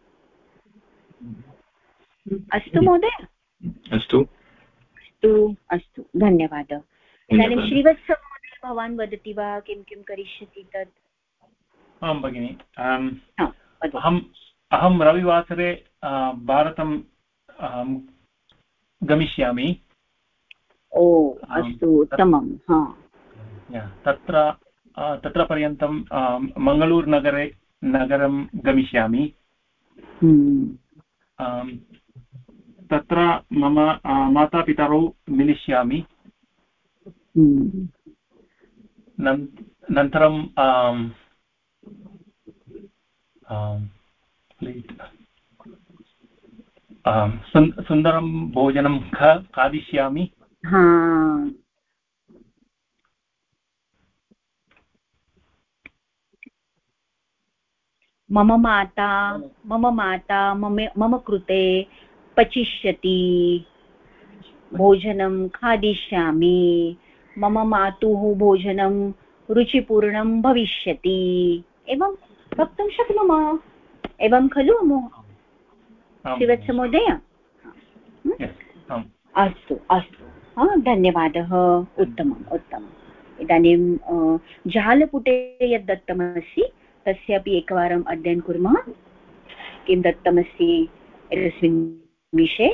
अस्तु महोदय? अस्तु। अस्तु अस्तु। धन्यवादः। इदानीं श्रीवत्समहोदय भवान् वदति वा? किं किं करिष्यति तत्? आं भगिनि। अहम् अहं रविवासरे भारतं गमिष्यामि। ओ अस्तु उत्तमं तत्र तत्र पर्यन्तं मङ्गलूरुनगरे नगरं गमिष्यामि। हम्म। तत्र मम मातापितरौ मिलिष्यामि। अनन्तरं सुन्दरं भोजनं खादिष्यामि। मम माता मम माता, मम मम कृते पचिष्यति। भोजनं खादिष्यामि। मम मातुः भोजनं रुचिपूर्णं भविष्यति। एवं वक्तुं शक्नुमः? एवं खलु श्रीवत्समहोदय अस्तु अस्तु। धन्यवादः। उत्तमम् उत्तमम्। इदानीं जालपुटे यद् दत्तमस्ति तस्यापि एकवारम् अध्ययनं कुर्मः। किं दत्तमस्ति एतस्मिन् विषये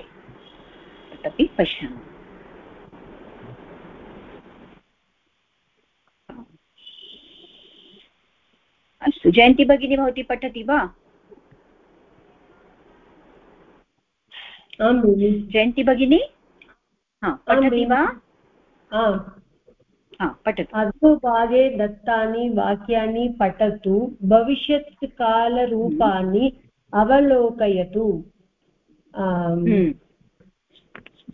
तदपि पश्यामः। अस्तु जयन्ती भगिनी भवती पठति वा? जयन्ती भगिनी? पठति वा? पठतु। अधोभागे दत्तानि वाक्यानि पठतु भविष्यत्कालरूपाणि अवलोकयतु। हम्म।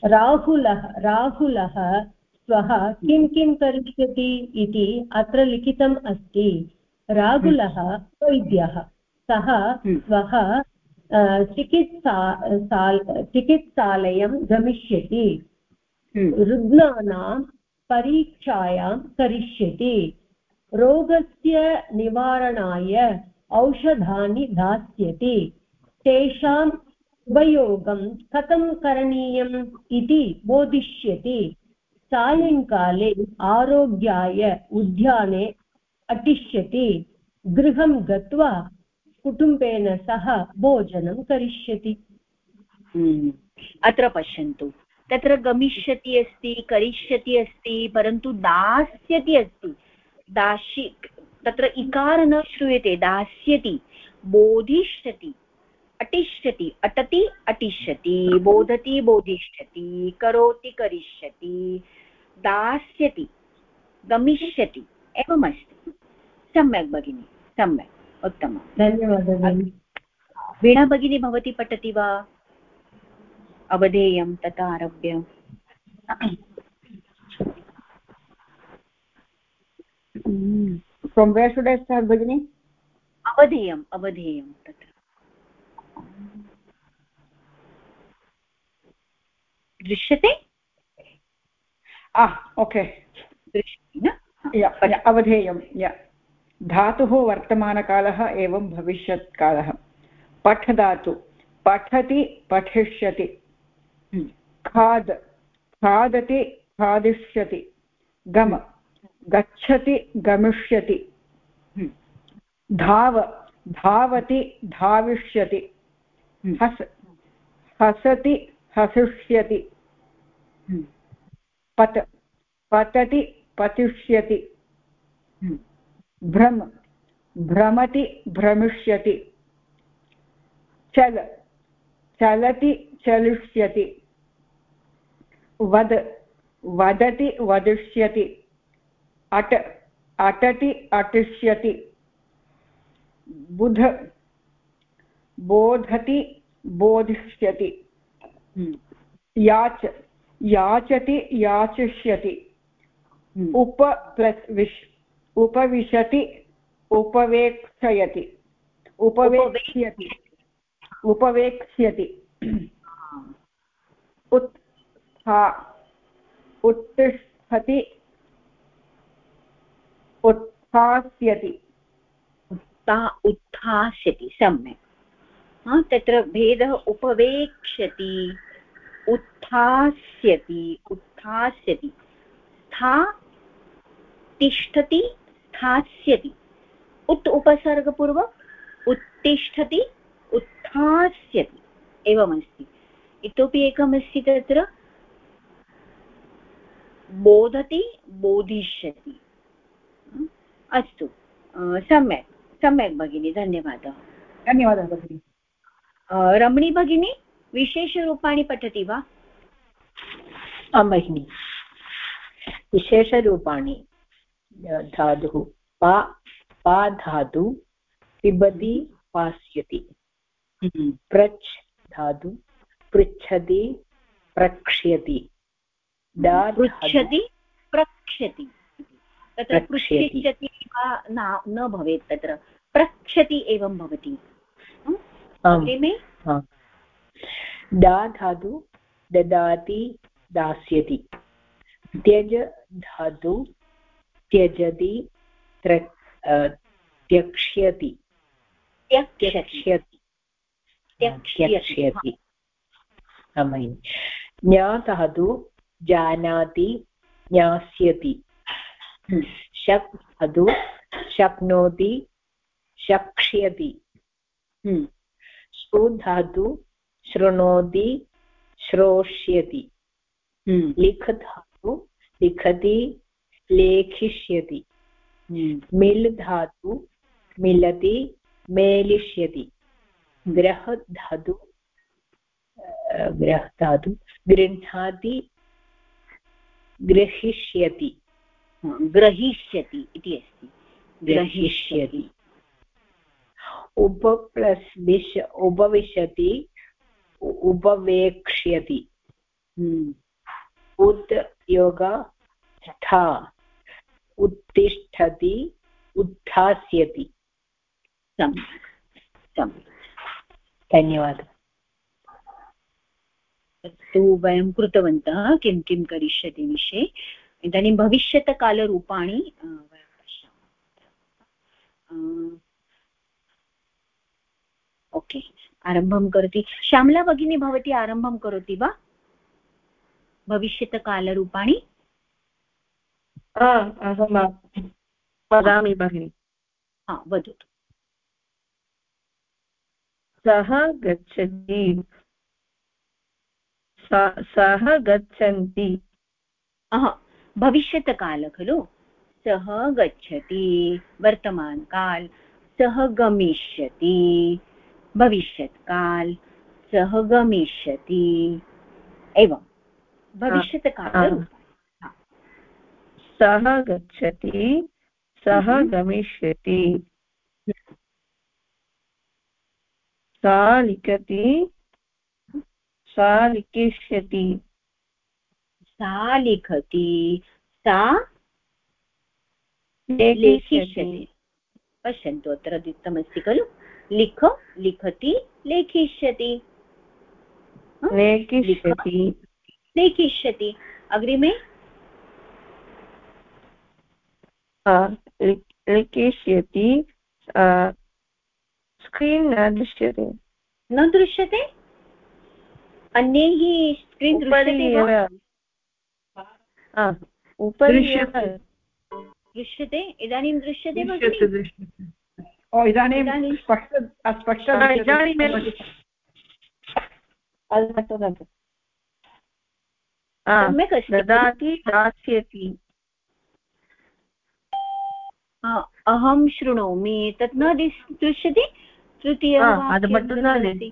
राहुलः राहुलः श्वः किं किं करिष्यति इति अत्र लिखितम् अस्ति। राहुलः वैद्यः सः हम्म। श्वः चिकित्सा चिकित्सालयं गमिष्यति। हम्म। रुग्णानां परीक्षायां करिष्यति। रोगस्य निवारणाय औषधानि दास्यति। तेषाम् उपयोगं कथं करणीयम् इति बोधिष्यति। सायङ्काले आरोग्याय उद्याने अटिष्यति। गृहं गत्वा कुटुम्बेन सह भोजनं करिष्यति। हम्म। अत्र पश्यन्तु। तत्र गमिष्यति अस्ति, करिष्यति अस्ति, परन्तु दास्यति अस्ति। दास्य तत्र इकार न श्रूयते, दास्यति, बोधिष्यति, अटिष्यति, अटति, अटिष्यति, बोधति, बोधिष्यति, करोति, करिष्यति, दास्यति, गमिष्यति, एवमस्ति। सम्यक्, भगिनि, सम्यक्। उत्तमं धन्यवादः। वीणा भगिनी भवती पठति वा? अवधेयं तथा आरभ्य। फ्रोम् वेर् शुड् ऐ अवधेयम् अवधेयं तत्र दृश्यते? ओके अवधेयं य धातुः वर्तमानकालः एवं भविष्यत्कालः। पठधातु पठति, पठिष्यति। खाद्, खादति, खादिष्यति। गम। गच्छति, गमिष्यति। धाव। धावति, धाविष्यति। हस्, हसति, हसिष्यति। पत, पतति, पतिष्यति। भ्रम भ्रमति भ्रमिष्यति। चल चलति चलिष्यति। वद वदति वदिष्यति। अट अटति अटिष्यति। बुध बोधति बोधिष्यति। हम्म। याच याचति याचिष्यति। हम्म। उप प्लस् विश् उपविशति, उपवेक्षयति। उपवेक्ष्यति। उपवेक्ष्यति। उत्था उत्तिष्ठति। उत्थास्यति। उत्था, उत्थास्यति, सम्यक्। तत्र भेदः उपवेक्ष्यति उत्थास्यति उत्थास्यति। स्था तिष्ठति स्थास्यति उत् उपसर्गपूर्व उत्तिष्ठति उत्थास्यति। एवमस्ति। इतोपि एकमस्ति तत्र। बोधति बोधिष्यति। अस्तु। सम्यक्। सम्यक् भगिनी धन्यवादः। धन्यवादः भगिनि। रमणी भगिनी विशेषरूपाणि पठति वा? आं भगिनि। विशेषरूपाणि। धातुः पा पा धातु पिबति पास्यति। हम्म। प्रच् धातु पृच्छति प्रक्ष्यति। पृच्छति प्रक्ष्यति। तत्र पृच्छति वा न भवेत् तत्र। प्रक्षति एवं भवति। अग्रिमे? डा धातु ददाति दास्यति। त्यज धातु त्यजति त्यक्ष्यति। त्यक्ष्यति। त्यक्ष्यति। ज्ञा धातु जानाति ज्ञास्यति। शक् धातु शक्नोति शक्ष्यति। श्रु धातु शृणोति श्रोष्यति। हम्म। लिख लिखति लेखिष्यति। हम्म। मिल् धातु मिलति मेलिष्यति। ग्रह धातु ग्रह धातु गृह्णाति ग्रहिष्यति ग्रहीष्यति इति अस्ति। ग्रहीष्यति। उप प्लस् विश उपविशति उपवेक्ष्यति। हम्म। उत् योग स्था उत्तिष्ठति उत्थास्यति धन्यवादः। तत्तु वयं कृतवन्तः, किं किं करिष्यति विषये। इदानीं भविष्यत्कालरूपाणि वयं पश्यामः। ओके, आरम्भं करोति। श्यामला भगिनी, भवती आरम्भं करोति वा? भविष्यत्कालरूपाणि? अहं वदामि भगिनि हा वदतु सः गच्छति सः गच्छन्ति. भविष्यत्काल खलु. सः गच्छति वर्तमानकाल सः गमिष्यति भविष्यत्काल सः गमिष्यति. एवं. भविष्यत्काल सः गच्छति सः हम्म। गमिष्यति। सा लिखति सा लिखिष्यति। सा लिखति सा लेखिष्यति। पश्यन्तु अत्र दत्तमस्ति खलु। लिख लिखति लेखिष्यति। लेखिष्यति। लेखिष्यति। अग्रिमे लिखिष्यति स्क्रीन् न दृश्यते। न दृश्यते? अन्यैः स्क्रीन् दृश्यते दृश्यते। इदानीं दृश्यते ओ इदानीं सम्यक् अस्ति। ददाति दास्यति। अहं शृणोमि तत् न दृश्यति? तृतीय दृश्यते।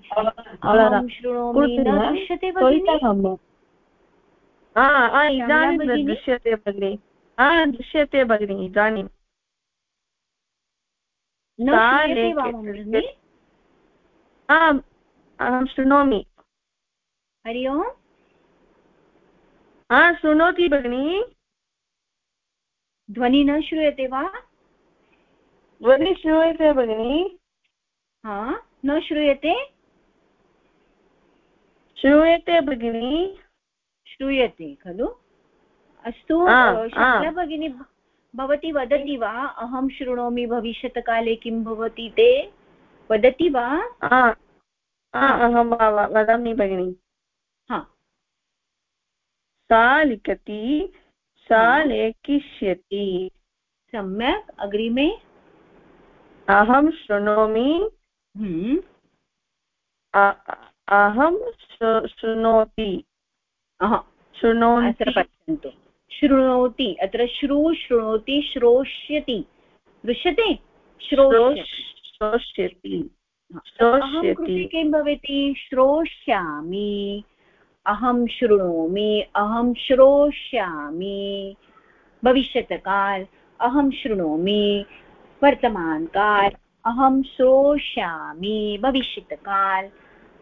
दृश्यते भगिनि? दृश्यते भगिनि। इदानीं। आम् अहं शृणोमि। हरि ओम्। हा शृणोति भगिनि। ध्वनि न श्रूयते वा? ध्वनि श्रूयते भगिनि हा न श्रूयते श्रूयते भगिनि श्रूयते खलु अस्तु शाला भगिनी भवती वदति वा अहं शृणोमि भविष्यत्काले किं भवति ते वदति वा अहं वदामि भगिनि हा सा लिखति सा लेखिष्यति सम्यक् अग्रिमे अहं शृणोमि। हम्म, अहं शृणोति। अह, अत्र शृणोति पश्यन्तु। शृणोति। अत्र श्रू शृणोति श्रोष्यति। दृश्यते? श्रोष्यति। श्रोष्यति। किं भवति? श्रोष्यामि। अहं शृणोमि। अहं श्रोष्यामि। भविष्यत्काल। अहं शृणोमि। वर्तमानकाल। अहं श्रोष्यामि भविष्यत्काल।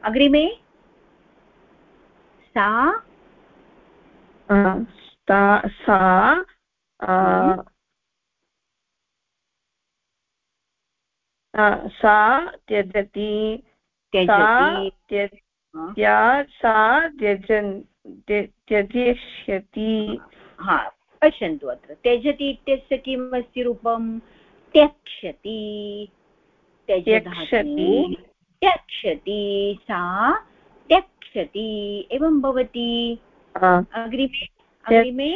अग्रिमे? सा? अ, सा सा हम्म। सा त्यजति सा त्यज या सा त्यजन् त्यजिष्यति। हा पश्यन्तु अत्र। त्यजति इत्यस्य किम् अस्ति रूपं त्यक्षति त्यजधातु त्यक्षति सा त्यक्षति एवं भवति। अग्रिमे अग्रिमे।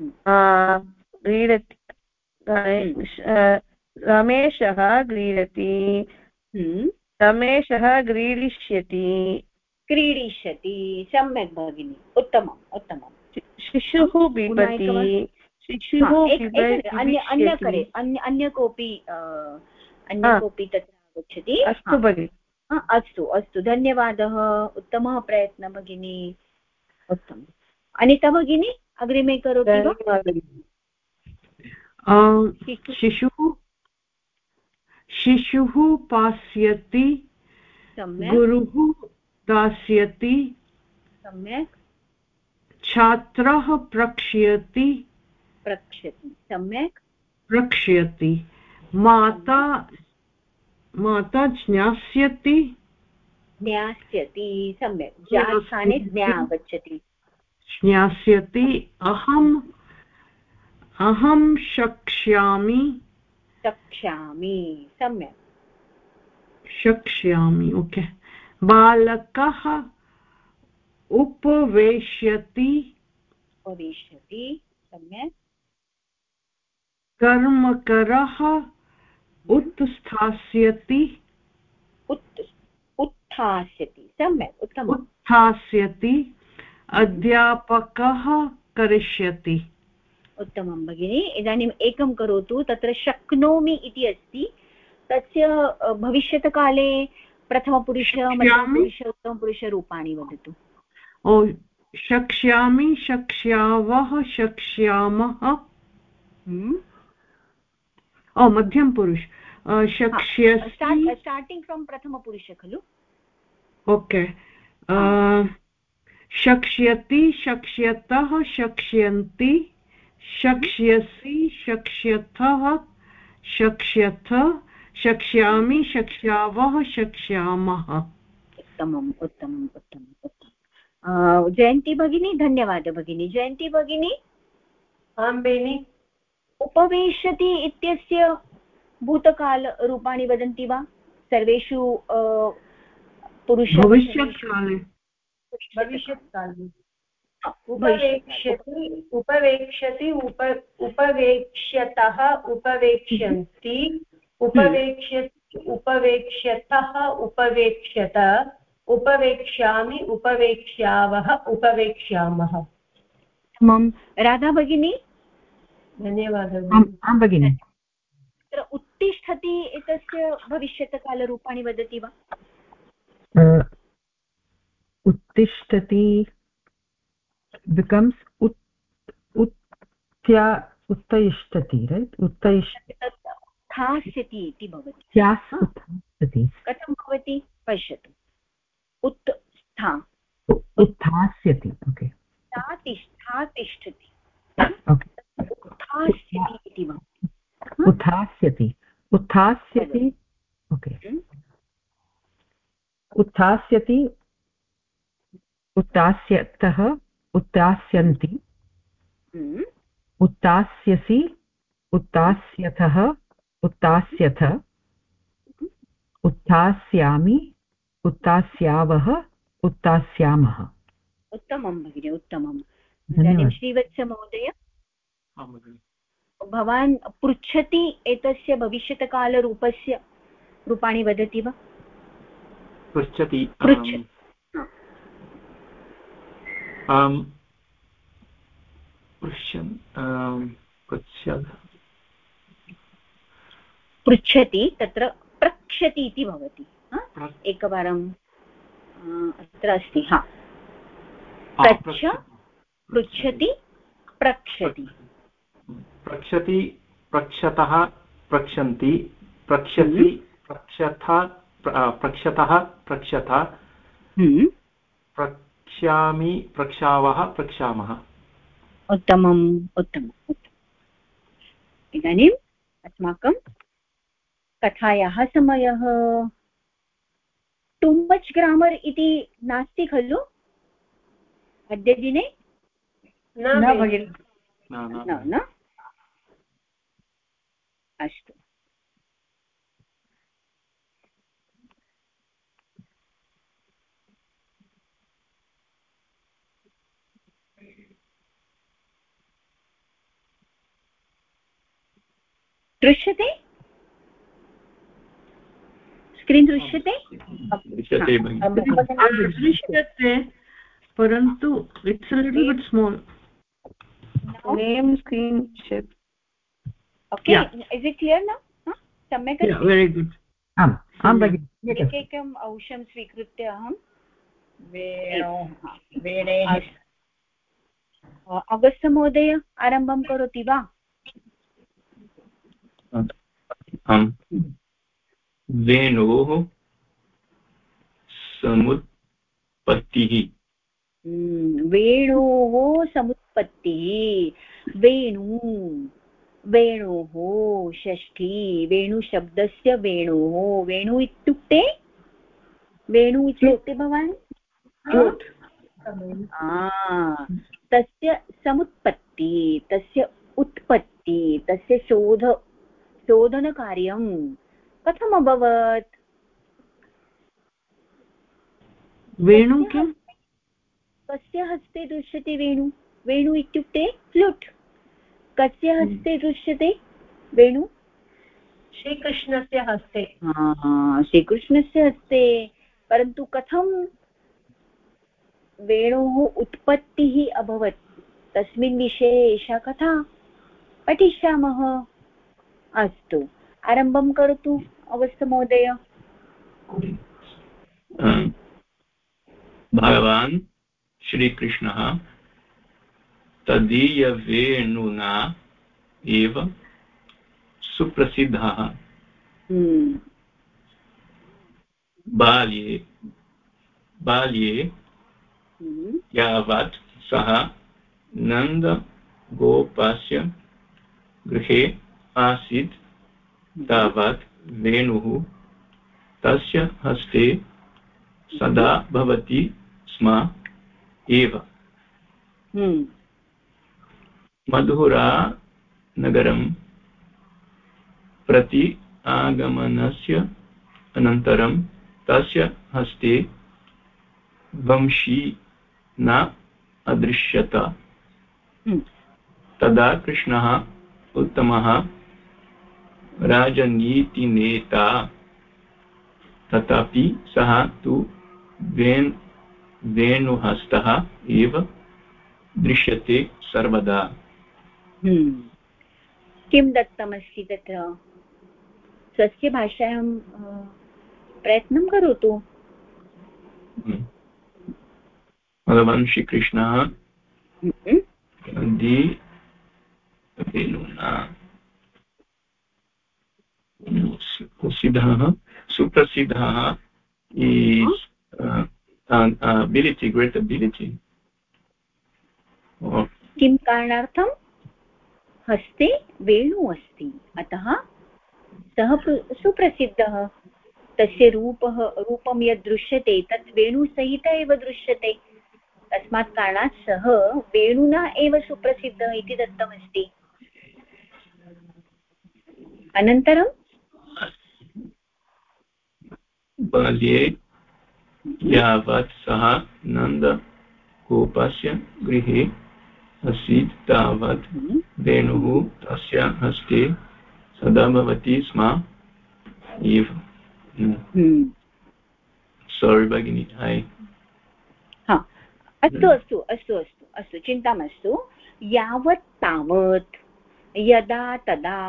हम्म। क्रीडति हम्म। अ, रमेशः क्रीडति हम्म, रमेशः क्रीडिष्यति क्रीडिष्यति सम्यक् भगिनि। उत्तमम् उत्तमम्। शिशुः पिबति हा, अन्य। करे अन्य अन्य कोऽपि अन्य कोऽपि तत्र आगच्छति। अस्तु भगिनि। अस्तु अस्तु धन्यवादः। उत्तमः प्रयत्नः भगिनी। उत्तमम्। अनिता भगिनी अग्रिमे करोति वा? अं, शिशु- शिशुः पास्यति गुरुः दास्यति सम्यक्। छात्रः प्रक्ष्यति प्रक्षति सम्यक्? प्रक्ष्यति माता माता ज्ञास्यति? ज्ञास्यति सम्यक्। ज्ञास्थाने ज्ञा आगच्छति ज्ञास्यति। अहम् अहं शक्ष्यामि। शक्ष्यामि सम्यक्। शक्ष्यामि ओके। बालकः उपवेश्यति। उपविशति सम्यक्। कर्मकरः उत्स्थास्यति उत् उत्थास्यति सम्यक् उत्तमम्। उत्थास्यति अध्यापकः करिष्यति। उत्तमं भगिनि इदानीम् एकं करोतु तत्र शक्नोमि इति अस्ति। तस्य भविष्यत्काले प्रथमपुरुष मध्यमपुरुष उत्तमपुरुषरूपाणि वदतु। ओ शक्ष्यामि शक्ष्यावः शक्ष्यामः। हम्म? ओ मध्यमपुरुष अ, शक्ष्यसि स्टार्ट् स्टार्टिङ्ग् फ्रोम् प्रथमपुरुष खलु. ओके. शक्ष्यति शक्ष्यतः शक्ष्यन्ति शक्ष्यसि शक्ष्यथः शक्ष्यथ शक्ष्यामि शक्ष्यावः शक्ष्यामः. उत्तमम् उत्तमम् उत्तमम् उत्तमम्. जयन्ती भगिनी धन्यवादः भगिनी. जयन्ती भगिनी. आं बेनि. उपवेशति इत्यस्य भूतकालरूपाणि वदन्ति वा? सर्वेषु पुरुष भविष्यत्काले भविष्यत्काले। भविष्यत्काले। उपवेक्ष्यति उपवेक्ष्यति उप उपवेक्ष्यतः उपवेक्ष्यन्ति उपवेक्ष्यति उपवेक्ष्यतः उपवेक्ष्यत उपवेक्ष्यामि उपवेक्ष्यावः उपवेक्ष्यामः। राधा भगिनी धन्यवादः आं भगिनि। तत्र उत्तिष्ठति एतस्य भविष्यत्कालरूपाणि वदति वा? उत्तिष्ठति बिकम्स् उत् उत्त्या उत्तयिष्ठति रैट् उत्तयिष्ठ उत्थास्यति इति भवति। कथं भवति? पश्यतु। उत्था उत्थास्यति ओके तिष्ठा तिष्ठति उत्थास्यति इति उत्थास्यति। उत्थास्यति ओके। उत्थास्यति उत्थास्यतः उत्थास्यन्ति। उत्थास्यसि उत्थास्यथः उत्थास्यथ। उत्थास्यामि उत्थास्यावः उत्थास्यामः। उत्तमं भगिनि उत्तमम् इदानीं श्रीवत्समहोदय। भवान् पृच्छति एतस्य भविष्यत्कालरूपस्य रूपाणि वदति वा? पृच्छति पृच्छन् पृच्छति तत्र प्रक्षति इति भवति। एकवारं अत्र अस्ति हा। पृच्छ पृच्छति प्रक्षति प्रक्षति प्रक्षतः प्रक्षन्ति प्रक्षति प्रक्षथा प्रक्षतः प्रक्षथ हम्म। प्रक्ष्यामि प्रक्षावः प्रक्षामः। उत्तमम् उत्तमम् इदानीम् अस्माकं कथायाः समयः। टु मच् ग्रामर् इति नास्ति खलु? अद्यदिने न भगिनि। न। अस्तु दृश्यते? स्क्रीन् दृश्यते? दृश्यते परन्तु it's little bit small name screen okay is it clear न सम्यक् वेरि गुड् आम् आं भगिनि एकैकम् अंशं स्वीकृत्य अहं अगस्त महोदय आरम्भं करोति वा वेणोः समुत्पत्तिः हम्म, वेणोः समुत्पत्तिः वेणु वेणोः षष्ठी वेणुशब्दस्य वेणोः। वेणु इत्युक्ते? वेणु इत्युक्ते भवान्? तस्य समुत्पत्ति तस्य उत्पत्ति तस्य शोध शोधनकार्यं कथम् अभवत् वेणु किम्? कस्य हस्ते दृश्यते वेणु? वेणु इत्युक्ते फ्लूट्। कस्य हम्म। हस्ते दृश्यते वेणु? श्रीकृष्णस्य हस्ते। श्रीकृष्णस्य हस्ते। परन्तु कथं वेणोः उत्पत्तिः अभवत्? तस्मिन् विषये एषा कथा पठिष्यामः। अस्तु आरम्भं करोतु अवस्थमहोदय भगवान् श्रीकृष्णः तदीयवेणुना एव सुप्रसिद्धः हम्म। बाल्ये बाल्ये हम्म। यावत् सः नन्दगोपस्य गृहे आसीत् तावत् वेणुः तस्य हस्ते सदा भवति स्म एव हम्म। मधुरा नगरं प्रति आगमनस्य अनन्तरं तस्य हस्ते वंशी न अदृश्यत हम्म। तदा कृष्णः उत्तमः राजनीतिनेता तथापि सः तु वेन् वेणुहस्तः एव दृश्यते सर्वदा। किं दत्तमस्ति तत्र? स्वस्य भाषायां प्रयत्नं करोतु। हम्म। भगवान् श्रीकृष्णः प्रसिद्धः सुप्रसिद्धः is uh, an ability great ability किं कारणार्थं हस्ते वेणु अस्ति। अतः सः सुप्रसिद्धः। तस्य रूपः रूपं यद् दृश्यते तत् वेणुसहित एव दृश्यते। तस्मात् कारणात् सः वेणुना एव सुप्रसिद्धः इति दत्तमस्ति। अनन्तरं बाल्ये यावत् सः नन्दकूपस्य गृहे आसीत् तावत् वेणुः तस्य हस्ते सदा भवति स्म। एव। सोरि भगिनि। ऐ अस्तु अस्तु अस्तु अस्तु अस्तु चिन्ता मास्तु यावत् तावत् यदा तदा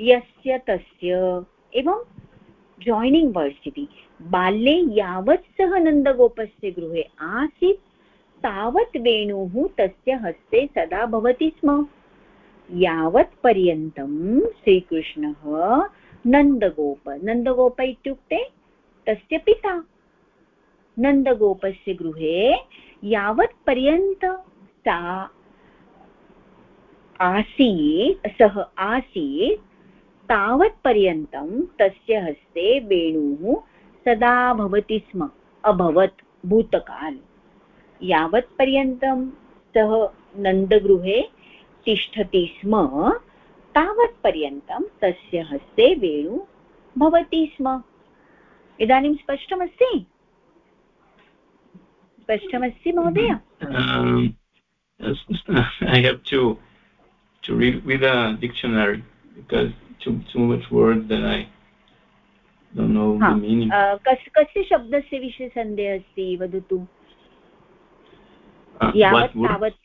यस्य तस्य एवं जायिनिङ्ग् वर्ड्स् इति। बाल्ये यावत् सः नन्दगोपस्य गृहे आसीत् तावत् वेणुः तस्य हस्ते सदा भवति स्म। यावत् श्रीकृष्णः नन्दगोप नन्दगोप इत्युक्ते तस्य पिता। नन्दगोपस्य गृहे यावत् पर्यन्त सा आसीत्, सः आसीत् तावत्पर्यन्तं तस्य हस्ते वेणुः सदा भवति स्म। अभवत् भूतकाल। यावत्पर्यन्तं सः नन्दगृहे तिष्ठति स्म तावत्पर्यन्तं तस्य हस्ते वेणु भवति स्म। इदानीं स्पष्टमस्ति? स्पष्टमस्ति महोदय? I have to to read with a dictionary because too too much words that I don't know the meaning. कस् कस्य शब्दस्य विषये सन्देहः अस्ति वदतु। यावत् तावत्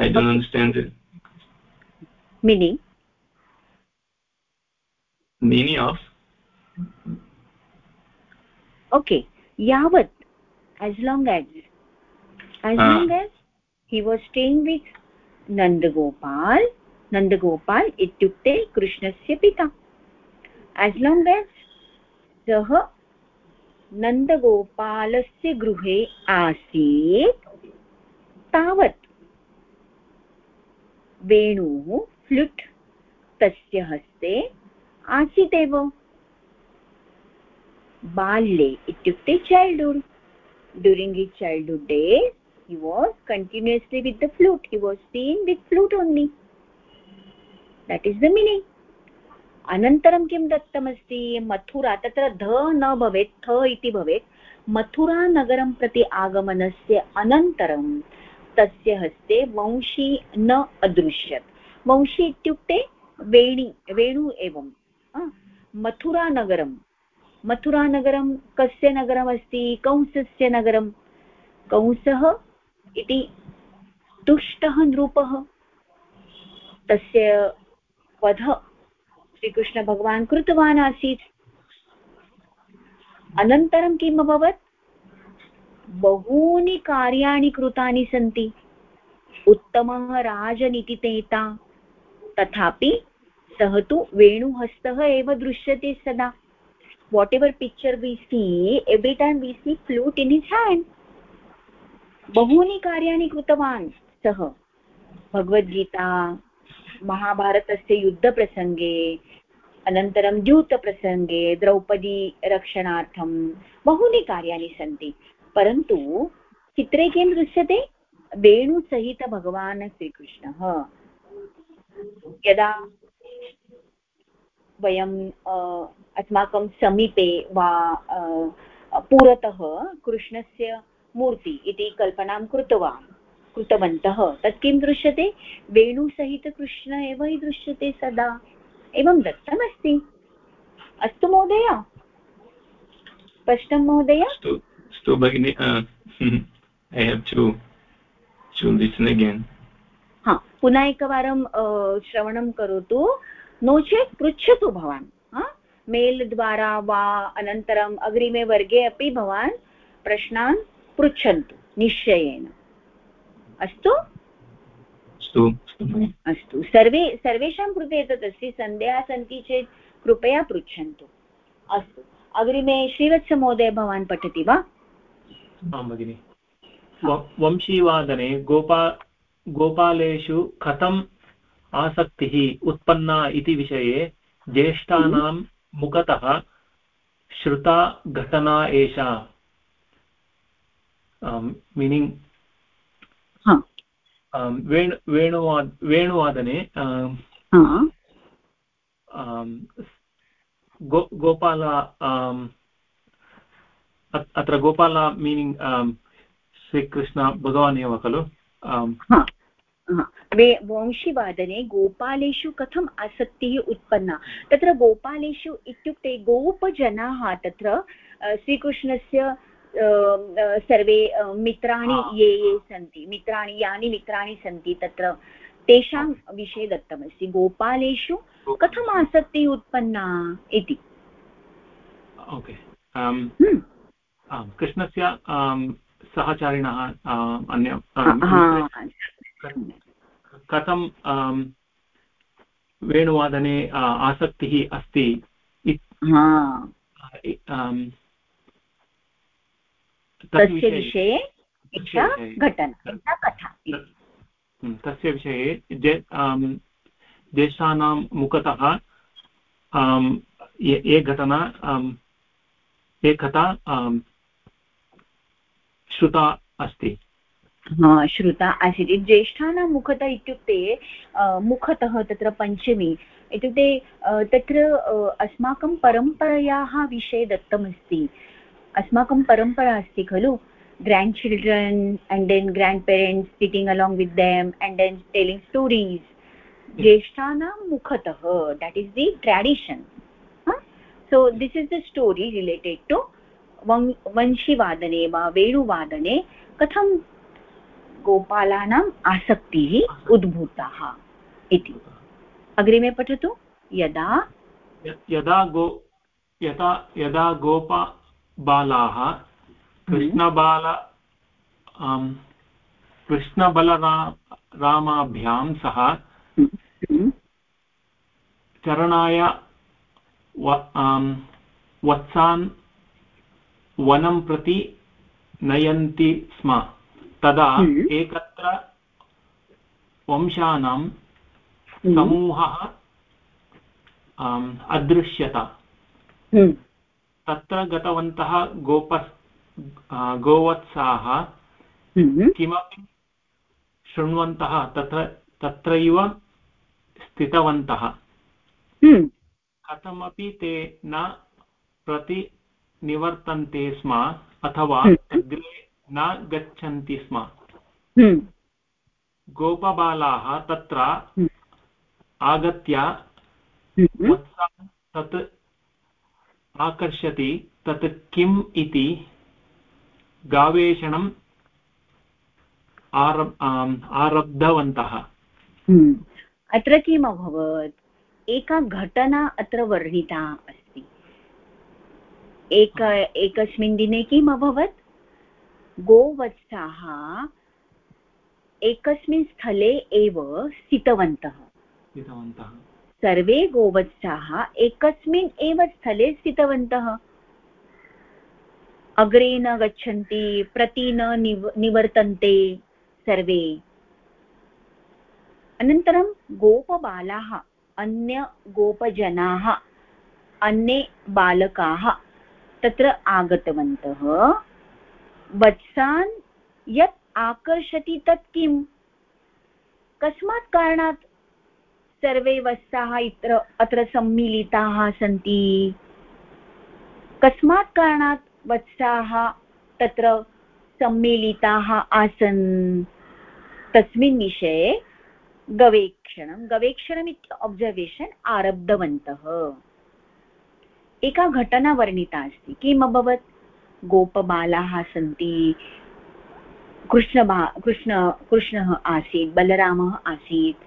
I don't understand it. Meaning? Meaning of? Okay. Yavat. As long as. As uh, long as he was staying with नन्दगोपाल् नन्दगोपाल् इत्युक्ते कृष्णस्य पिता एस् लाङ्ग् एस् सः नन्दगोपालस्य गृहे आसीत् तावत् वेणुः फ्लुट् तस्य हस्ते आसीत् एव बाल्ये इत्युक्ते चैल्ड्हुड् ड्यूरिङ्ग् इ childhood days he was continuously with the flute he was seen with flute only that is the meaning अनन्तरं किं दत्तमस्ति? मथुरा, तत्र ध न भवेत्, थ इति भवेत्। मथुरानगरं प्रति आगमनस्य अनन्तरं तस्य हस्ते वंशी न अदृश्यत्। वंशी इत्युक्ते वेणी, वेणु एवं। मथुरानगरं। मथुरानगरं कस्य नगरमस्ति? कंसस्य नगरं। कंसः इति दुष्टः नृपः। तस्य वध श्रीकृष्णभगवान् कृतवान् आसीत्। अनन्तरं किम् अभवत्? बहूनि कार्याणि कृतानि सन्ति। उत्तमः राजनीतिनेता तथापि सः तु वेणुहस्तः एव दृश्यते सदा। Whatever picture we see every time we see flute in his hand बहूनि कार्याणि कृतवान् सः। भगवद्गीता महाभारतस्य युद्धप्रसङ्गे अनन्तरं द्यूतप्रसङ्गे द्रौपदी रक्षणार्थं बहूनि कार्याणि सन्ति। परन्तु चित्रे किं दृश्यते? वेणुसहितभगवान् श्रीकृष्णः। यदा वयं अस्माकं समीपे वा पुरतः कृष्णस्य मूर्ति इति कल्पनां कृतवान् कृतवन्तः। तत् किं दृश्यते? वेणुसहितकृष्ण एव हि दृश्यते सदा। एवं दत्तमस्ति। अस्तु महोदय। स्पष्टं महोदय? अस्तु भगिनि। I have to to listen again हा पुनः एकवारं श्रवणं करोतु। नो चेत् पृच्छतु भवान्। मेल् द्वारा वा अनन्तरम् अग्रिमे वर्गे अपि भवान् प्रश्नान् पृच्छन्तु निश्चयेन। अस्तु? अस्तु। सर्वे सर्वेषां कृते एतत् अस्ति सन्देहाः सन्ति चेत् कृपया पृच्छन्तु। अस्तु। अग्रिमे श्रीवत्समहोदय भवान् पठति वा? आं भगिनि। वंशीवादने गोपा गोपालेषु कथम् आसक्तिः उत्पन्ना इति विषये ज्येष्ठानां मुखतः श्रुता घटना एषा। मीनिङ्ग् वेणु वेणुवाद वेणुवादने गो गोपाल अत्र गोपाल मीनिङ्ग् श्रीकृष्ण भगवान् एव खलु वंशीवादने गोपालेषु कथम् आसक्तिः उत्पन्ना तत्र गोपालेषु इत्युक्ते गोपजनाः तत्र श्रीकृष्णस्य सर्वे मित्राणि ये ये सन्ति मित्राणि यानि मित्राणि सन्ति तत्र। तेषां विषये दत्तमस्ति गोपालेषु कथम् आसक्तिः उत्पन्ना इति? ओके कृष्णस्य सहचारिणः अन्य कथं वेणुवादने आसक्तिः अस्ति तस्य विषये एषा घटना एषा कथा। हम्म, तस्य विषये ज्येष्ठानां मुखतः ये घटना ये कथा श्रुता अस्ति। श्रुता आसीत्। ज्येष्ठानां मुखतः इत्युक्ते मुखतः तत्र पञ्चमी। इत्युक्ते तत्र अस्माकं परम्परायाः विषये दत्तमस्ति। अस्माकं परम्परा अस्ति खलु? Grandchildren and then grandparents sitting along with them and then telling stories ज्येष्ठानां मुखतः that is the tradition so this is the story related to वंशीवादने वा वेणुवादने कथं गोपालानाम् आसक्तिः उद्भूताः इति अग्रिमे पठतु यदा यदा गो यदा यदा गोपा बालाः कृष्णबाल कृष्णबलरा रामाभ्यां सह चरणाय वत्सान् वनं प्रति नयन्ति स्म तदा हम्म। एकत्र वंशानां हम्म। समूहः अदृश्यत हम्म। तत्र गतवन्तः गोप गोवत्साः हम्म। किमपि शृण्वन्तः तत्र तत्रैव स्थितवन्तः हम्म। कथमपि ते न प्रतिनिवर्तन्ते स्म अथवा हम्म। अग्रे न गच्छन्ति स्म गोपबालाः तत्र आगत्य वत्सान् तत् आकर्षति तत् किम् इति गावेषणम् आरब् आरब्धवन्तः। हम्म। अत्र किम् अभवत्? एका घटना अत्र वर्णिता अस्ति। एक एकस्मिन् दिने किम् अभवत्? गोवत्साः एकस्मिन् स्थले एव स्थितवन्तः। स्थितवन्तः। सर्वे गोवत्साः एकस्मिन् एव स्थले स्थितवन्तः। अग्रे न गच्छन्ति, प्रति न निव, निवर्तन्ते सर्वे। अनन्तरं गोपबालाः, अन्य गोपजनाः, अन्ये बालकाः तत्र आगतवन्तः। वत्सान् यत् आकर्षति तत् किम्? कस्मात् कारणात् सर्वे वत्साः इत्र, अत्र सम्मिलिताः सन्ति। कस्मात् कारणात् वत्साः तत्र सम्मिलिताः आसन्। तस्मिन् विषये गवेक्षणं, गवेक्षणम् इति अब्सर्वेशन् आरब्धवन्तः। एका घटना वर्णिता अस्ति। किम् अभवत्? गोपबालाः सन्ति। कृष्ण कृष्ण, कृष्णः आसीत्, बलरामः आसीत्।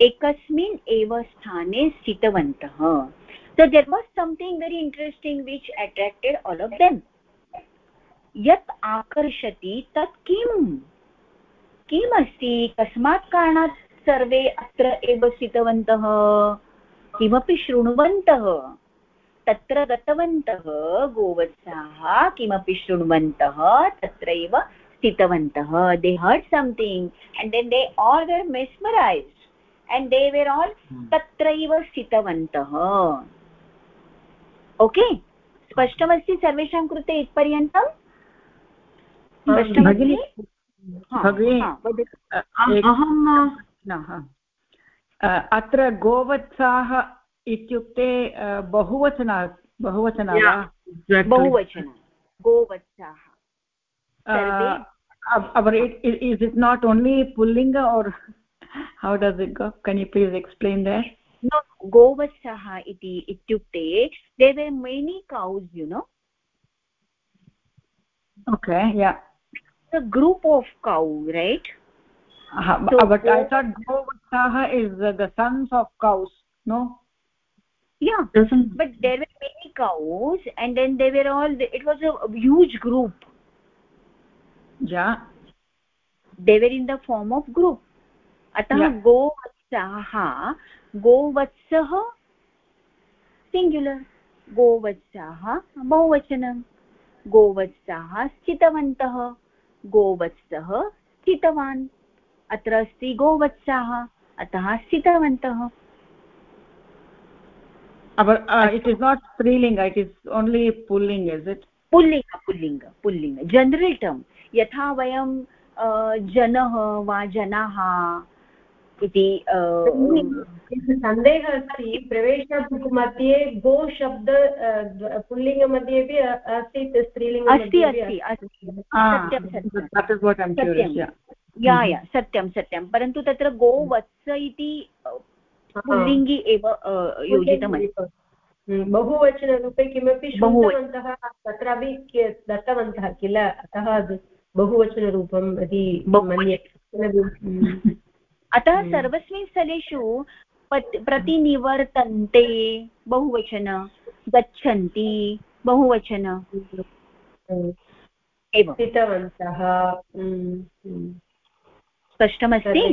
एकस्मिन् एव स्थाने स्थितवन्तः। So, there was something very interesting which attracted all of them. यत् आकर्षति तत् किम्? किम् अस्ति? कस्मात् कारणात् सर्वे अत्र एव स्थितवन्तः? किमपि शृण्वन्तः? तत्र गतवन्तः? गोवत्साः किमपि शृण्वन्तः? तत्रैव स्थितवन्तः। They heard something and then they all were mesmerised and they were all तत्रैव स्थितवन्तः ओके स्पष्टमस्ति सर्वेषां कृते इत्पर्यन्तम् अत्र गोवत्साः इत्युक्ते बहुवचन बहुवचन वा बहुवचन गोवत्साः uh, but it, it, is it not only pullinga or how does it go? Can you please explain that? No govassaha iti ityukte. There were many cows you know. Okay yeah. A group of cows right? Uh, so, but i thought govassaha is uh, the sons of cows no? Yeah Doesn't... but there were many cows and then they were all it was a huge group. Yeah. They were in the form of group अतः गोवत्सः गोवत्सः singular गोवत्सः बहुवचनं गोवत्सः स्थितवन्तः गोवत्सः स्थितवान् अत्र अस्ति गोवत्सः अतः स्थितवन्तः। पुल्लिङ्ग पुल्लिङ्ग पुल्लिङ्ग general term यथा वयं uh, जनः वा जनाः इति सन्देहः अस्ति प्रवेशबुक् मध्ये गो शब्द पुल्लिङ्गमध्ये अपि अस्ति स्त्रीलिङ्ग अस्ति अस्ति। या या सत्यं सत्यं। परन्तु तत्र गोवत्स इति पुल्लिङ्गि एव योजितमस्ति बहुवचनरूपे किमपि श्रुतवन्तः तत्रापि दत्तवन्तः किल? अतः बहुवचनरूपम् इति मन्ये। अतः हम्म। सर्वस्मिन् स्थलेषु प्रतिनिवर्तन्ते बहुवचन गच्छन्ति बहुवचन। एवं स्थितवन्तः। स्पष्टमस्ति?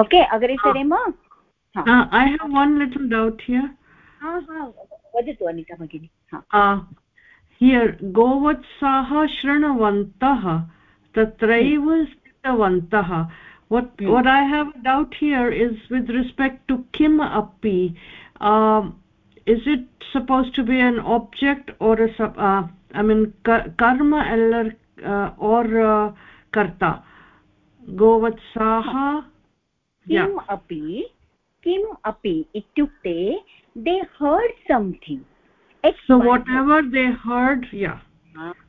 ओके अग्रे सरेम I have one little doubt here वदतु अनिता भगिनी। हियर् गोवत्साः शृण्वन्तः Hmm. tatraiv sthitavantah what hmm. what i have doubt here is with respect to kim api. Um, is it supposed to be an object or a sub uh, i mean karma eller uh, or uh, karta? Govatsaha hmm. kim api kim api it itukte they heard something. So whatever they heard yeah.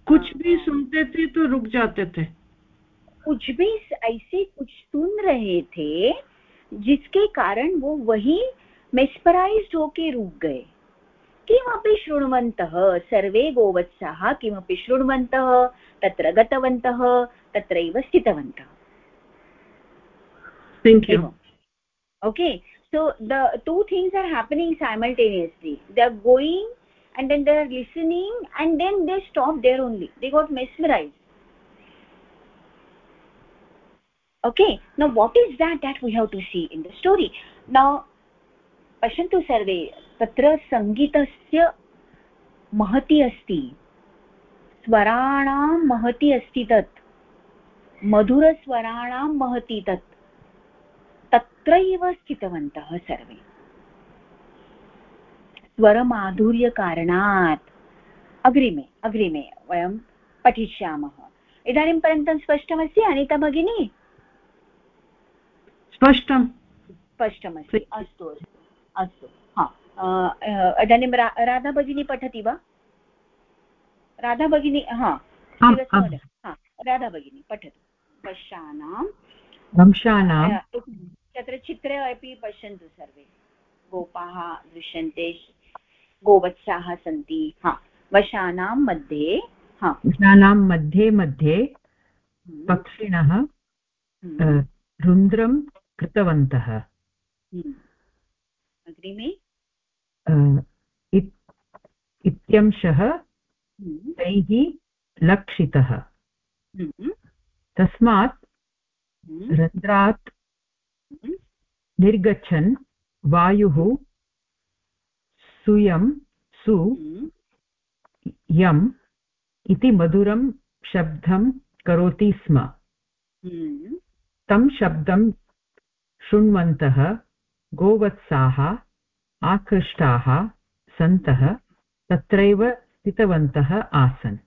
कुछ भी सुनते थे तो रुक जाते थे। कुछ भी ऐसे कुछ सुन रहे थे जिसके कारण वो वही मेस्पराइज्ड होके रुक गए। किमपि शृण्वन्तः सर्वे गोवत्साः किमपि शृण्वन्तः तत्र गतवन्तः तत्रैव स्थितवन्तः। Okay so the two things are happening simultaneously. They are going and then they are listening and then they stop there only they got mesmerized okay now what is that that we have to see in the story now पश्यन्तु सर्वे तत्र सङ्गीतस्य महती अस्ति स्वराणां महती अस्ति तत् मधुरस्वराणां महती तत् तत्रैव स्थितवन्तः सर्वे स्वरमाधुर्यकारणात्। अग्रिमे अग्रिमे वयं पठिष्यामः। इदानीं पर्यन्तं स्पष्टमस्ति अनिता भगिनी? स्पष्टं स्पष्टमस्ति। अस्तु अस्तु हा इदानीं रा राधा भगिनी पठति वा? राधा भगिनी हा राधा भगिनी पठतु। वशानां वंशानां तत्र चित्रे अपि पश्यन्तु सर्वे। गोपाः दृश्यन्ते। गोवत्साः सन्ति हा। वशानां मध्ये हा। वशानां मध्ये मध्ये हम्म। पक्षिणः हम्म। रुन्द्रं कृतवन्तः। हम्म। अग्रिमे। इत्यंशः तैः लक्षितः। तस्मात् रन्ध्रात् निर्गच्छन् वायुः सुयं सु यम् इति मधुरं शब्दं करोति स्म। तं शब्दं शृण्वन्तः गोवत्साः आकृष्टाः सन्तः तत्रैव स्थितवन्तः आसन्।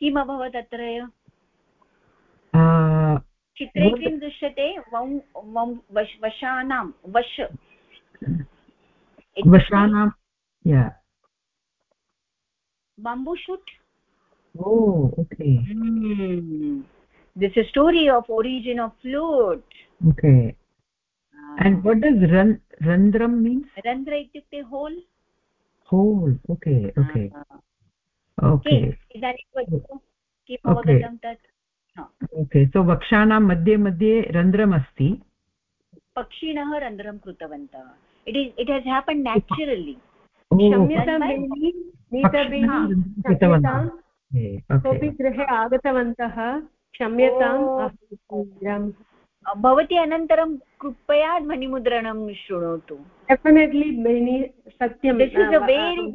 किम् अभवत् अत्र चित्रे किं दृश्यते? वशानां वश। वशानां bamboo shoot oh okay mm. this is story of origin of flute okay uh, and what does ran randram means randra ityukte hole hole okay okay uh, okay इदानीं किम् अवगतं तत् ओके सो वक्षाणां मध्ये मध्ये रन्ध्रमस्ति पक्षिणः रन्ध्रं कृतवन्तः it is it has happen naturally कोऽपि गृहे आगतवन्तः क्षम्यताम् भवती अनन्तरं कृपया ध्वनिमुद्रणं शृणोतु डेफिनेट्लि बेनि सत्यं very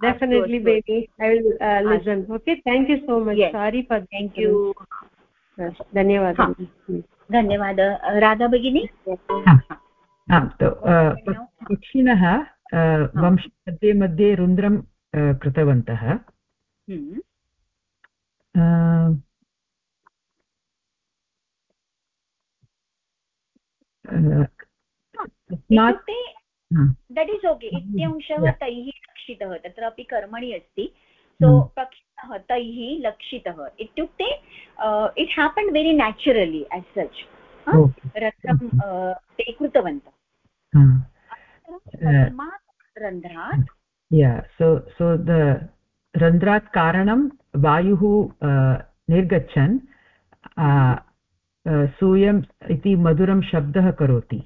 definitely baby. I will uh, listen. Okay thank you so much. Yes. sorry for thank you. धन्यवादः. धन्यवादः राधा भगिनी. पक्षिणः वंश मध्ये मध्ये रुन्द्रं कृतवन्तः. इत्युक्ते दट् इस् ओके. इत्यंशः तैः लक्षितः तत्रापि कर्मणि अस्ति. सो पक्षिणः तैः लक्षितः। इत्युक्ते it happen very naturally as such रथं ते कृतवन्तः। रन्ध्रात् सो सो द रन्ध्रात् कारणं वायुः निर्गच्छन्। सूयम् इति मधुरं शब्दः करोति।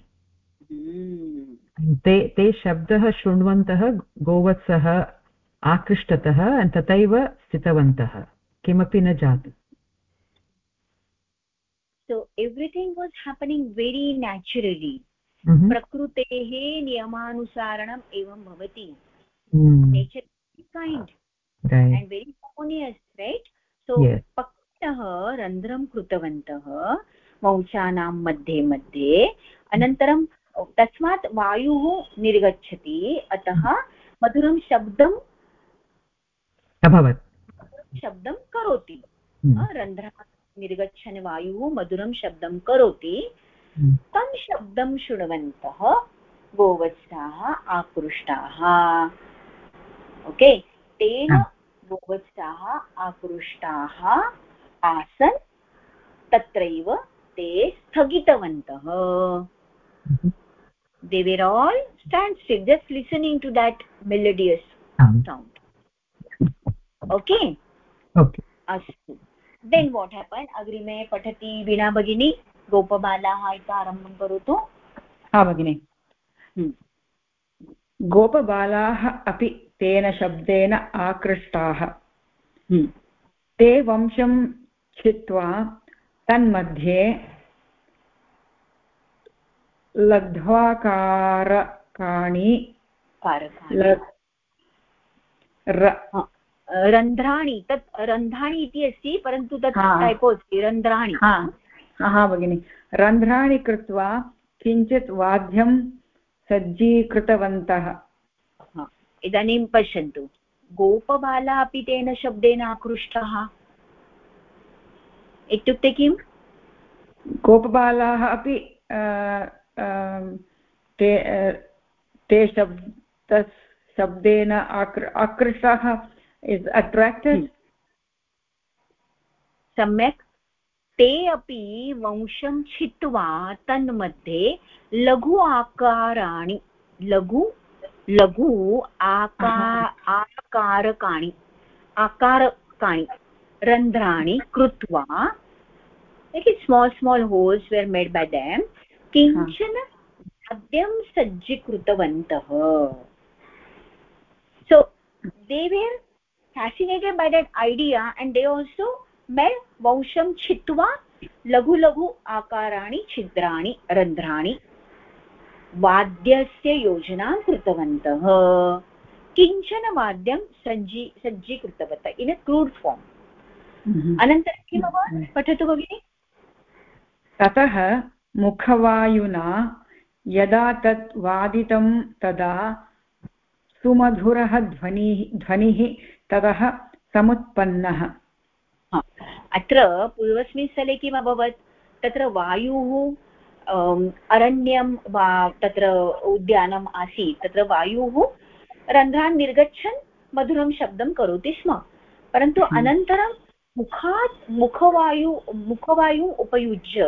ते ते शब्दः शृण्वन्तः गोवत्सः आकृष्टतः तथैव स्थितवन्तः। किमपि न जातम्। So everything was happening very naturally. प्रकृतेः नियमानुसारणम् एवं भवति। Nature kind and very harmonious right so पक्षिणः रन्ध्रं कृतवन्तः मौचानां मध्ये मध्ये। अनन्तरं तस्मात् वायुः निर्गच्छति। अतः मधुरं शब्दम् अभवत्। शब्दं करोति। हम्म। रन्ध्रात् निर्गच्छन् वायुः मधुरं शब्दं करोति। हम्म। तं शब्दं शृण्वन्तः गोवत्साः आकृष्टाः। ओके? तेन गोवत्साः आकृष्टाः आसन् तत्रैव ते स्थगितवन्तः। Hmm. they were all stand still just listening to that melodious sound. Okay? Astu then what happened? अग्रिमे पठति वीणा भगिनी गोपबालाः इति आरम्भं करोतु? हा भगिनि। गोपबालाः अपि तेन शब्देन आकृष्टाः। ते वंशं छित्त्वा तन्मध्ये लघ्वाकारकाणि रन्ध्राणि तत् रन्ध्राणि इति अस्ति परन्तु तत् टैपो अस्ति रन्ध्राणि। हा भगिनि। रन्ध्राणि कृत्वा किञ्चित् वाद्यं सज्जीकृतवन्तः। इदानीं पश्यन्तु। गोपबाला अपि तेन शब्देन आकृष्टः? इत्युक्ते किम्? गोपबालाः अपि ते ते शब्द शब्देन आकृ आकृष्टाः। इस् अट्राक्टेड् सम्यक् ते अपि वंशं छित्त्वा तन्मध्ये लघु आकाराणि लघु लघु आकार आकारकाणि आकारकाणि रन्ध्राणि कृत्वा small small holes were made by them किंचन खाद्यं सज्जीकृतवन्तः। So they were fascinated by that idea and they also made vansham chitva लघु लघु आकाराणि छिद्राणि रन्ध्राणि वाद्यस्य योजनां कृतवन्तः किंचन वाद्यं सज्जी सज्जीकृतवन्तः इन् अ क्रूड् फार्म् अनन्तरं किम् अभवत् पठतु भगिनि ततः मुखवायुना यदा तत् वादितं तदा सुमधुरः ध्वनिः ध्वनिः ततः समुत्पन्नः। अत्र पूर्वस्मिन् स्थले किम् अभवत्? तत्र वायुः अरण्यं वा तत्र उद्यानम् आसीत्। तत्र वायुः रन्ध्रान् निर्गच्छन् मधुरं शब्दं करोति स्म। परन्तु हम्म। अनन्तरं मुखात् मुखवायु मुखवायुम् उपयुज्य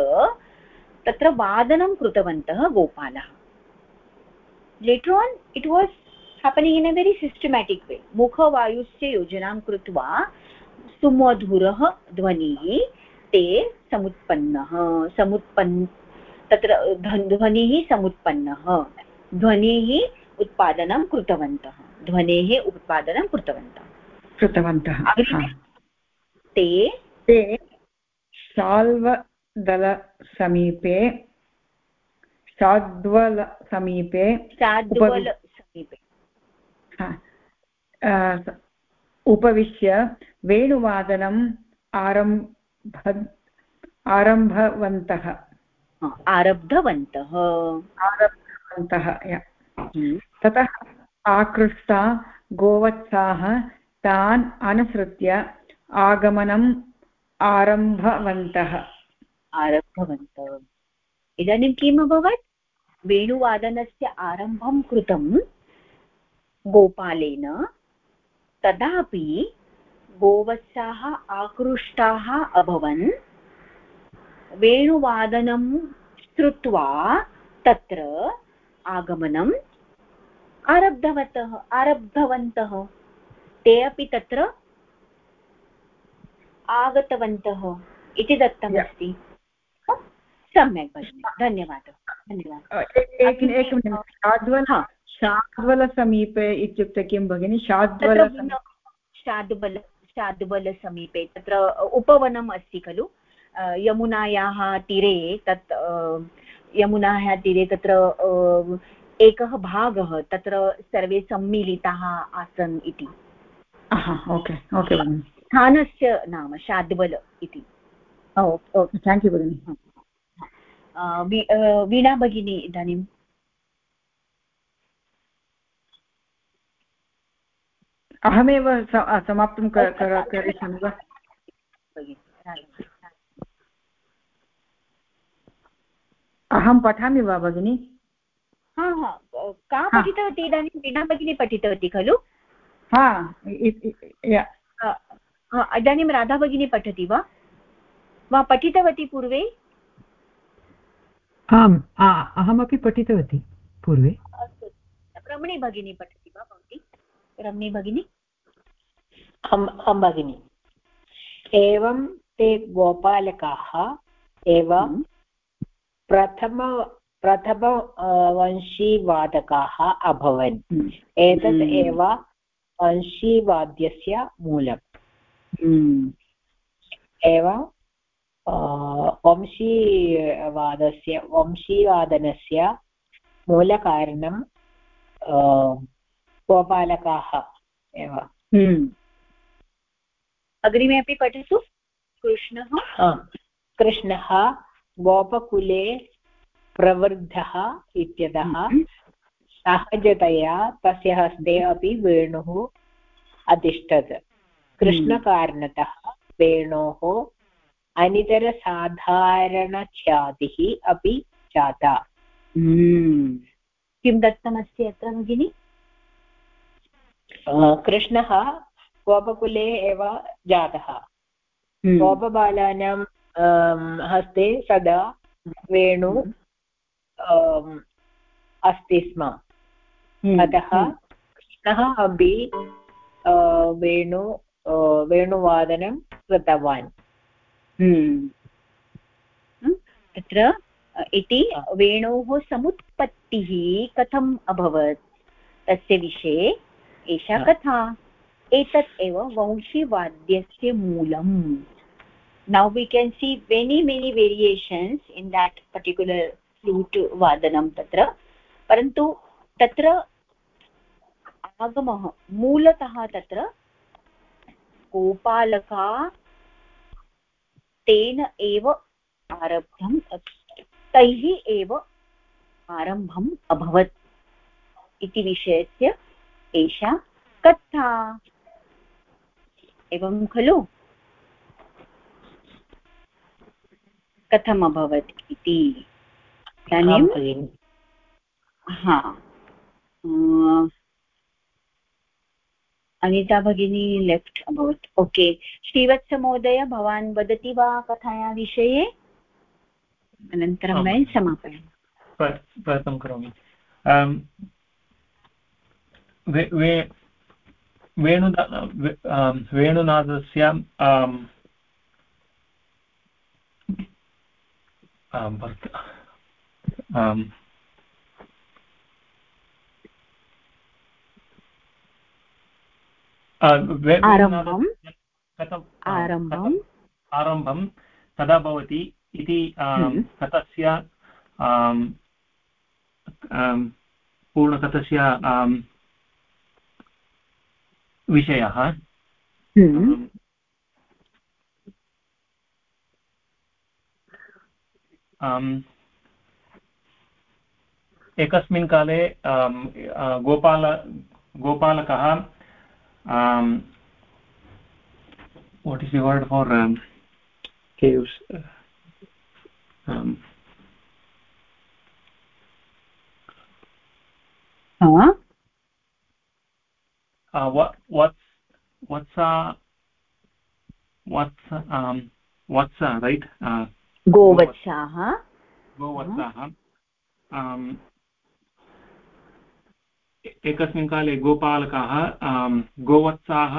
तत्र वादनं कृतवन्तः गोपालः। Later on it was happening in a very systematic way मुखवायुस्य योजनां कृत्वा सुमधुरः ध्वनिः ते समुत्पन्नः समुत्पन् तत्र ध्वनिः समुत्पन्नः ध्वनिः उत्पादनं कृतवन्तः ध्वनेः उत्पादनं कृतवन्तः। कृतवन्तः ते ते शाल्वदलसमीपे शाद्वलसमीपे शाद्वलसमीपे उपविश्य वेणुवादनम् आरंभ आरम्भवन्तः आरब्धवन्तः आरब्धवन्तः। ततः आकृष्टा गोवत्साः तान् अनुसृत्य आगमनम् आरम्भवन्तः आरब्धवन्तः इदानीं किम् अभवत् वेणुवादनस्य आरम्भं कृतं गोपालेन तदापि गोवत्साः आकृष्टाः अभवन्। वेणुवादनं श्रुत्वा तत्र आगमनम् आरब्धवतः आरब्धवन्तः। ते अपि तत्र आगतवन्तः इति दत्तमस्ति। सम्यक् भगिनि। धन्यवादः। धन्यवादः। शाद्वलसमीपे इत्युक्ते किं भगिनि? शाद्वल शाद्वल शाद्वलसमीपे तत्र उपवनम् अस्ति खलु। यमुनायाः तीरे तत् यमुनायाः तीरे तत्र एकः भागः तत्र सर्वे सम्मिलिताः आसन् इति। ओके ओके स्थानस्य नाम शाद्वल इति। ओके थेङ्क् यू भगिनि। वीणा भगिनी इदानीम् अहमेव समाप्तं करिष्यामि वा? अहं पठामि वा भगिनि? हा हा का पठितवती इदानीं? वीणा भगिनी पठितवती खलु? हा इदानीं राधा भगिनी पठति वा? वा पठितवती पूर्वे? आम् अहमपि पठितवती पूर्वे। अस्तु रमणी भगिनी पठति वा भवती? रमणी भगिनी? अहं भगिनि एवं ते गोपालकाः एव हम्म। प्रथम प्रथम वंशीवादकाः अभवन् हम्म। एतत् हम्म। एव वंशीवाद्यस्य मूलम् एवं वंशीवादस्य वंशीवादनस्य मूलकारणं गोपालकाः एव अग्रिमे अपि पठतु। कृष्णः कृष्णः गोपकुले प्रवृद्धः इत्यतः सहजतया तस्य हस्ते अपि वेणुः अतिष्ठत् कृष्णकारणतः वेणोः अनितरसाधारणख्यातिः अपि जाता। हम्म। किं दत्तमस्ति अत्र भगिनि? कृष्णः गोपकुले एव जातः हम्म। हस्ते सदा वेणु अस्ति स्म। अतः कृष्णः अपि वेणु वेणुवादनं कृतवान् तत्र इति वेणोः समुत्पत्तिः कथम् अभवत् तस्य विषये एषा कथा एतत् एव वंशीवाद्यस्य मूलम्। Now we can see many many variations in that particular flute vadanam tatra परन्तु तत्र आगमः, मूलतः तत्र गोपालका तेन एव आरब्धम् तैः एव आरम्भम् अभवत् इति विषयस्य एषा कथा। एवं खलु? कथम् अभवत् इति। इदानीं? हा। अनिता भगिनी लेफ्ट् अभवत्। ओके। श्रीवत्समहोदय भवान् वदति वा कथाया विषये? अनन्तरं वयं समापयामः। प्रयत्नं करोमि। वेणुनादस्य आरम्भं कथम् आरम्भम् आरम्भं कदा भवति इति हम्म। कथस्य पूर्णकथस्य विषयः। हम्म। एकस्मिन् काले Gopal गोपालकः what is word for caves uh, what what's what's uh what's um what's uh, right uh गोवत्साः गोवत्साः एकस्मिन् काले गोपालकाः गोवत्साः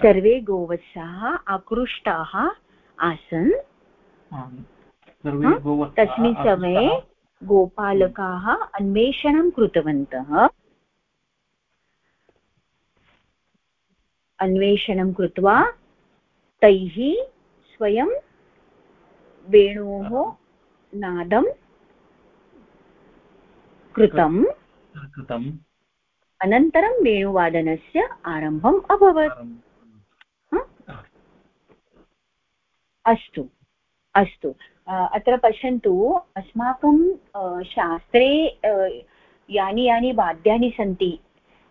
सर्वे गोवत्साः आकृष्टाः आसन् तस्मिन् समये गोपालकाः अन्वेषणं कृतवन्तः। अन्वेषणं कृत्वा तैः स्वयं वेणोः नादं कृतम् अनन्तरं वेणुवादनस्य आरम्भम् अभवत्। अस्तु। अस्तु। अत्र पश्यन्तु अस्माकं शास्त्रे यानि यानि वाद्यानि सन्ति।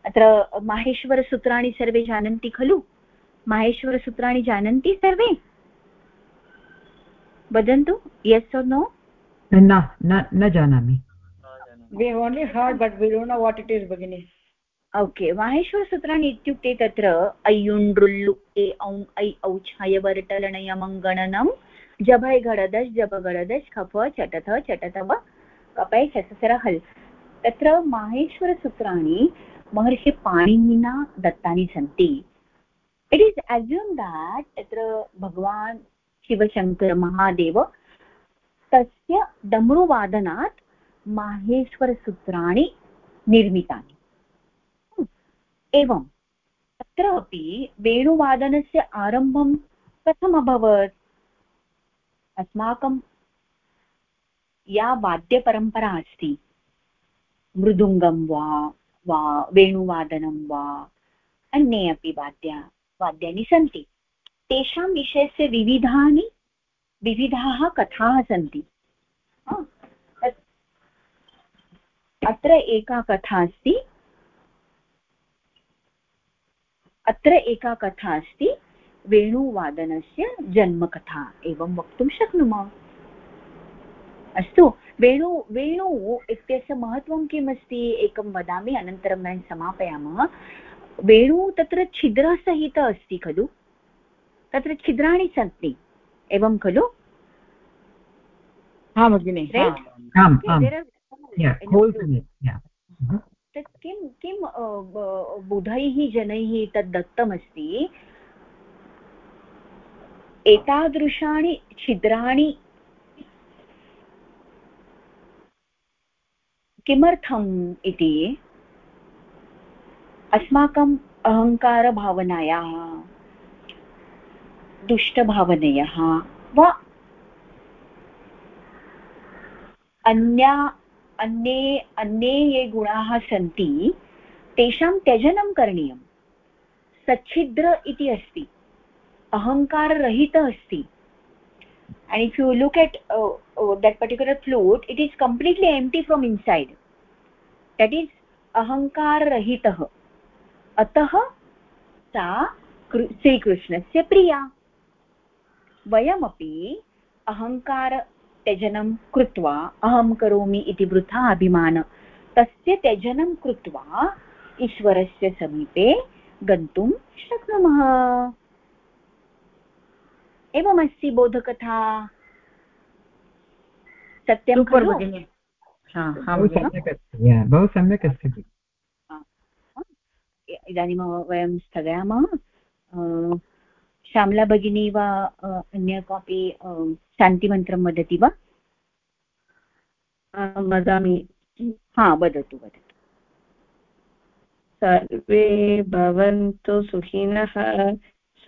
अत्र माहेश्वरसूत्राणि सर्वे जानन्ति खलु? माहेश्वरसूत्राणि जानन्ति सर्वे? वदन्तु यस् और् नो न न जानामि। ओके माहेश्वरसूत्राणि इत्युक्ते तत्र अय्युण्डृल्लु ए औ ऐ औ छायवरटलनयमङ्गणनं जभै घडदश् जब घडदश् खफ चटथ चटतव कपै छससर हल् तत्र माहेश्वरसूत्राणि महर्षिपाणिनिना दत्तानि सन्ति। इट् इस् अज्यूम् दाट् तत्र भगवान् शिवशङ्करमहादेव तस्य दमृवादनात् माहेश्वरसूत्राणि निर्मितानि। एवम् अत्र अपि वेणुवादनस्य आरम्भं कथम् अभवत् अस्माकं या वाद्यपरम्परा अस्ति। मृदुङ्गं वा वा, वेणुवादनं वा, अन्ये अपि वाद्या, वाद्यानि सन्ति। तेषां विषयस्य विविधानि, विविधाः कथाः सन्ति। अत्र एका कथा अस्ति। अत्र एका कथा अस्ति। वेणुवादनस्य जन्मकथा एवं वक्तुं शक्नुमः। अस्तु वेणु वेणु इत्यस्य महत्त्वं किम् अस्ति एकं वदामि अनन्तरं वयं समापयामः। वेणु तत्र छिद्रसहित अस्ति खलु? तत्र छिद्राणि सन्ति। एवं खलु? हा भगिनि तत् किं किं बुधैः जनैः तद् दत्तमस्ति? एतादृशानि छिद्राणि किमर्थम् इति अस्माकम् अहङ्कारभावनायाः, दुष्टभावनयः वा अन्या, अन्ये अन्ये ये गुणाः सन्ति, तेषां त्यजनं करणीयं। सच्छिद्र इति अस्ति। अहङ्काररहित अस्ति and if you look at uh, uh, that particular flute it is completely empty from inside that is ahankar rahitah atah sa श्रीकृष्णस्य प्रिया वयमपि अहङ्कार त्यजनं कृत्वा अहं करोमि इति वृथा अभिमान तस्य त्यजनं कृत्वा ईश्वरस्य समीपे गन्तुं शक्नुमः एवमस्ति बोधकथा? सत्यं खलु? बहु सम्यक् अस्ति इदानीं वयं स्थगयामः। श्यामला भगिनी वा अन्य कोऽपि शान्तिमन्त्रं वदति वा? वदामि। हा वदतु वदतु। सर्वे भवन्तु सुखिनः।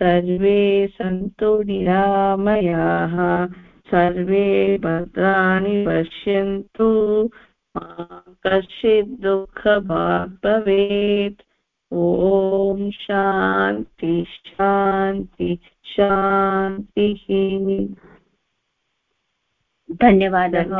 सर्वे सन्तु निरामयाः सर्वे भद्राणि पश्यन्तु कश्चित् दुःखभाग् भवेत्। ॐ शान्ति शान्ति शान्तिः। धन्यवादः।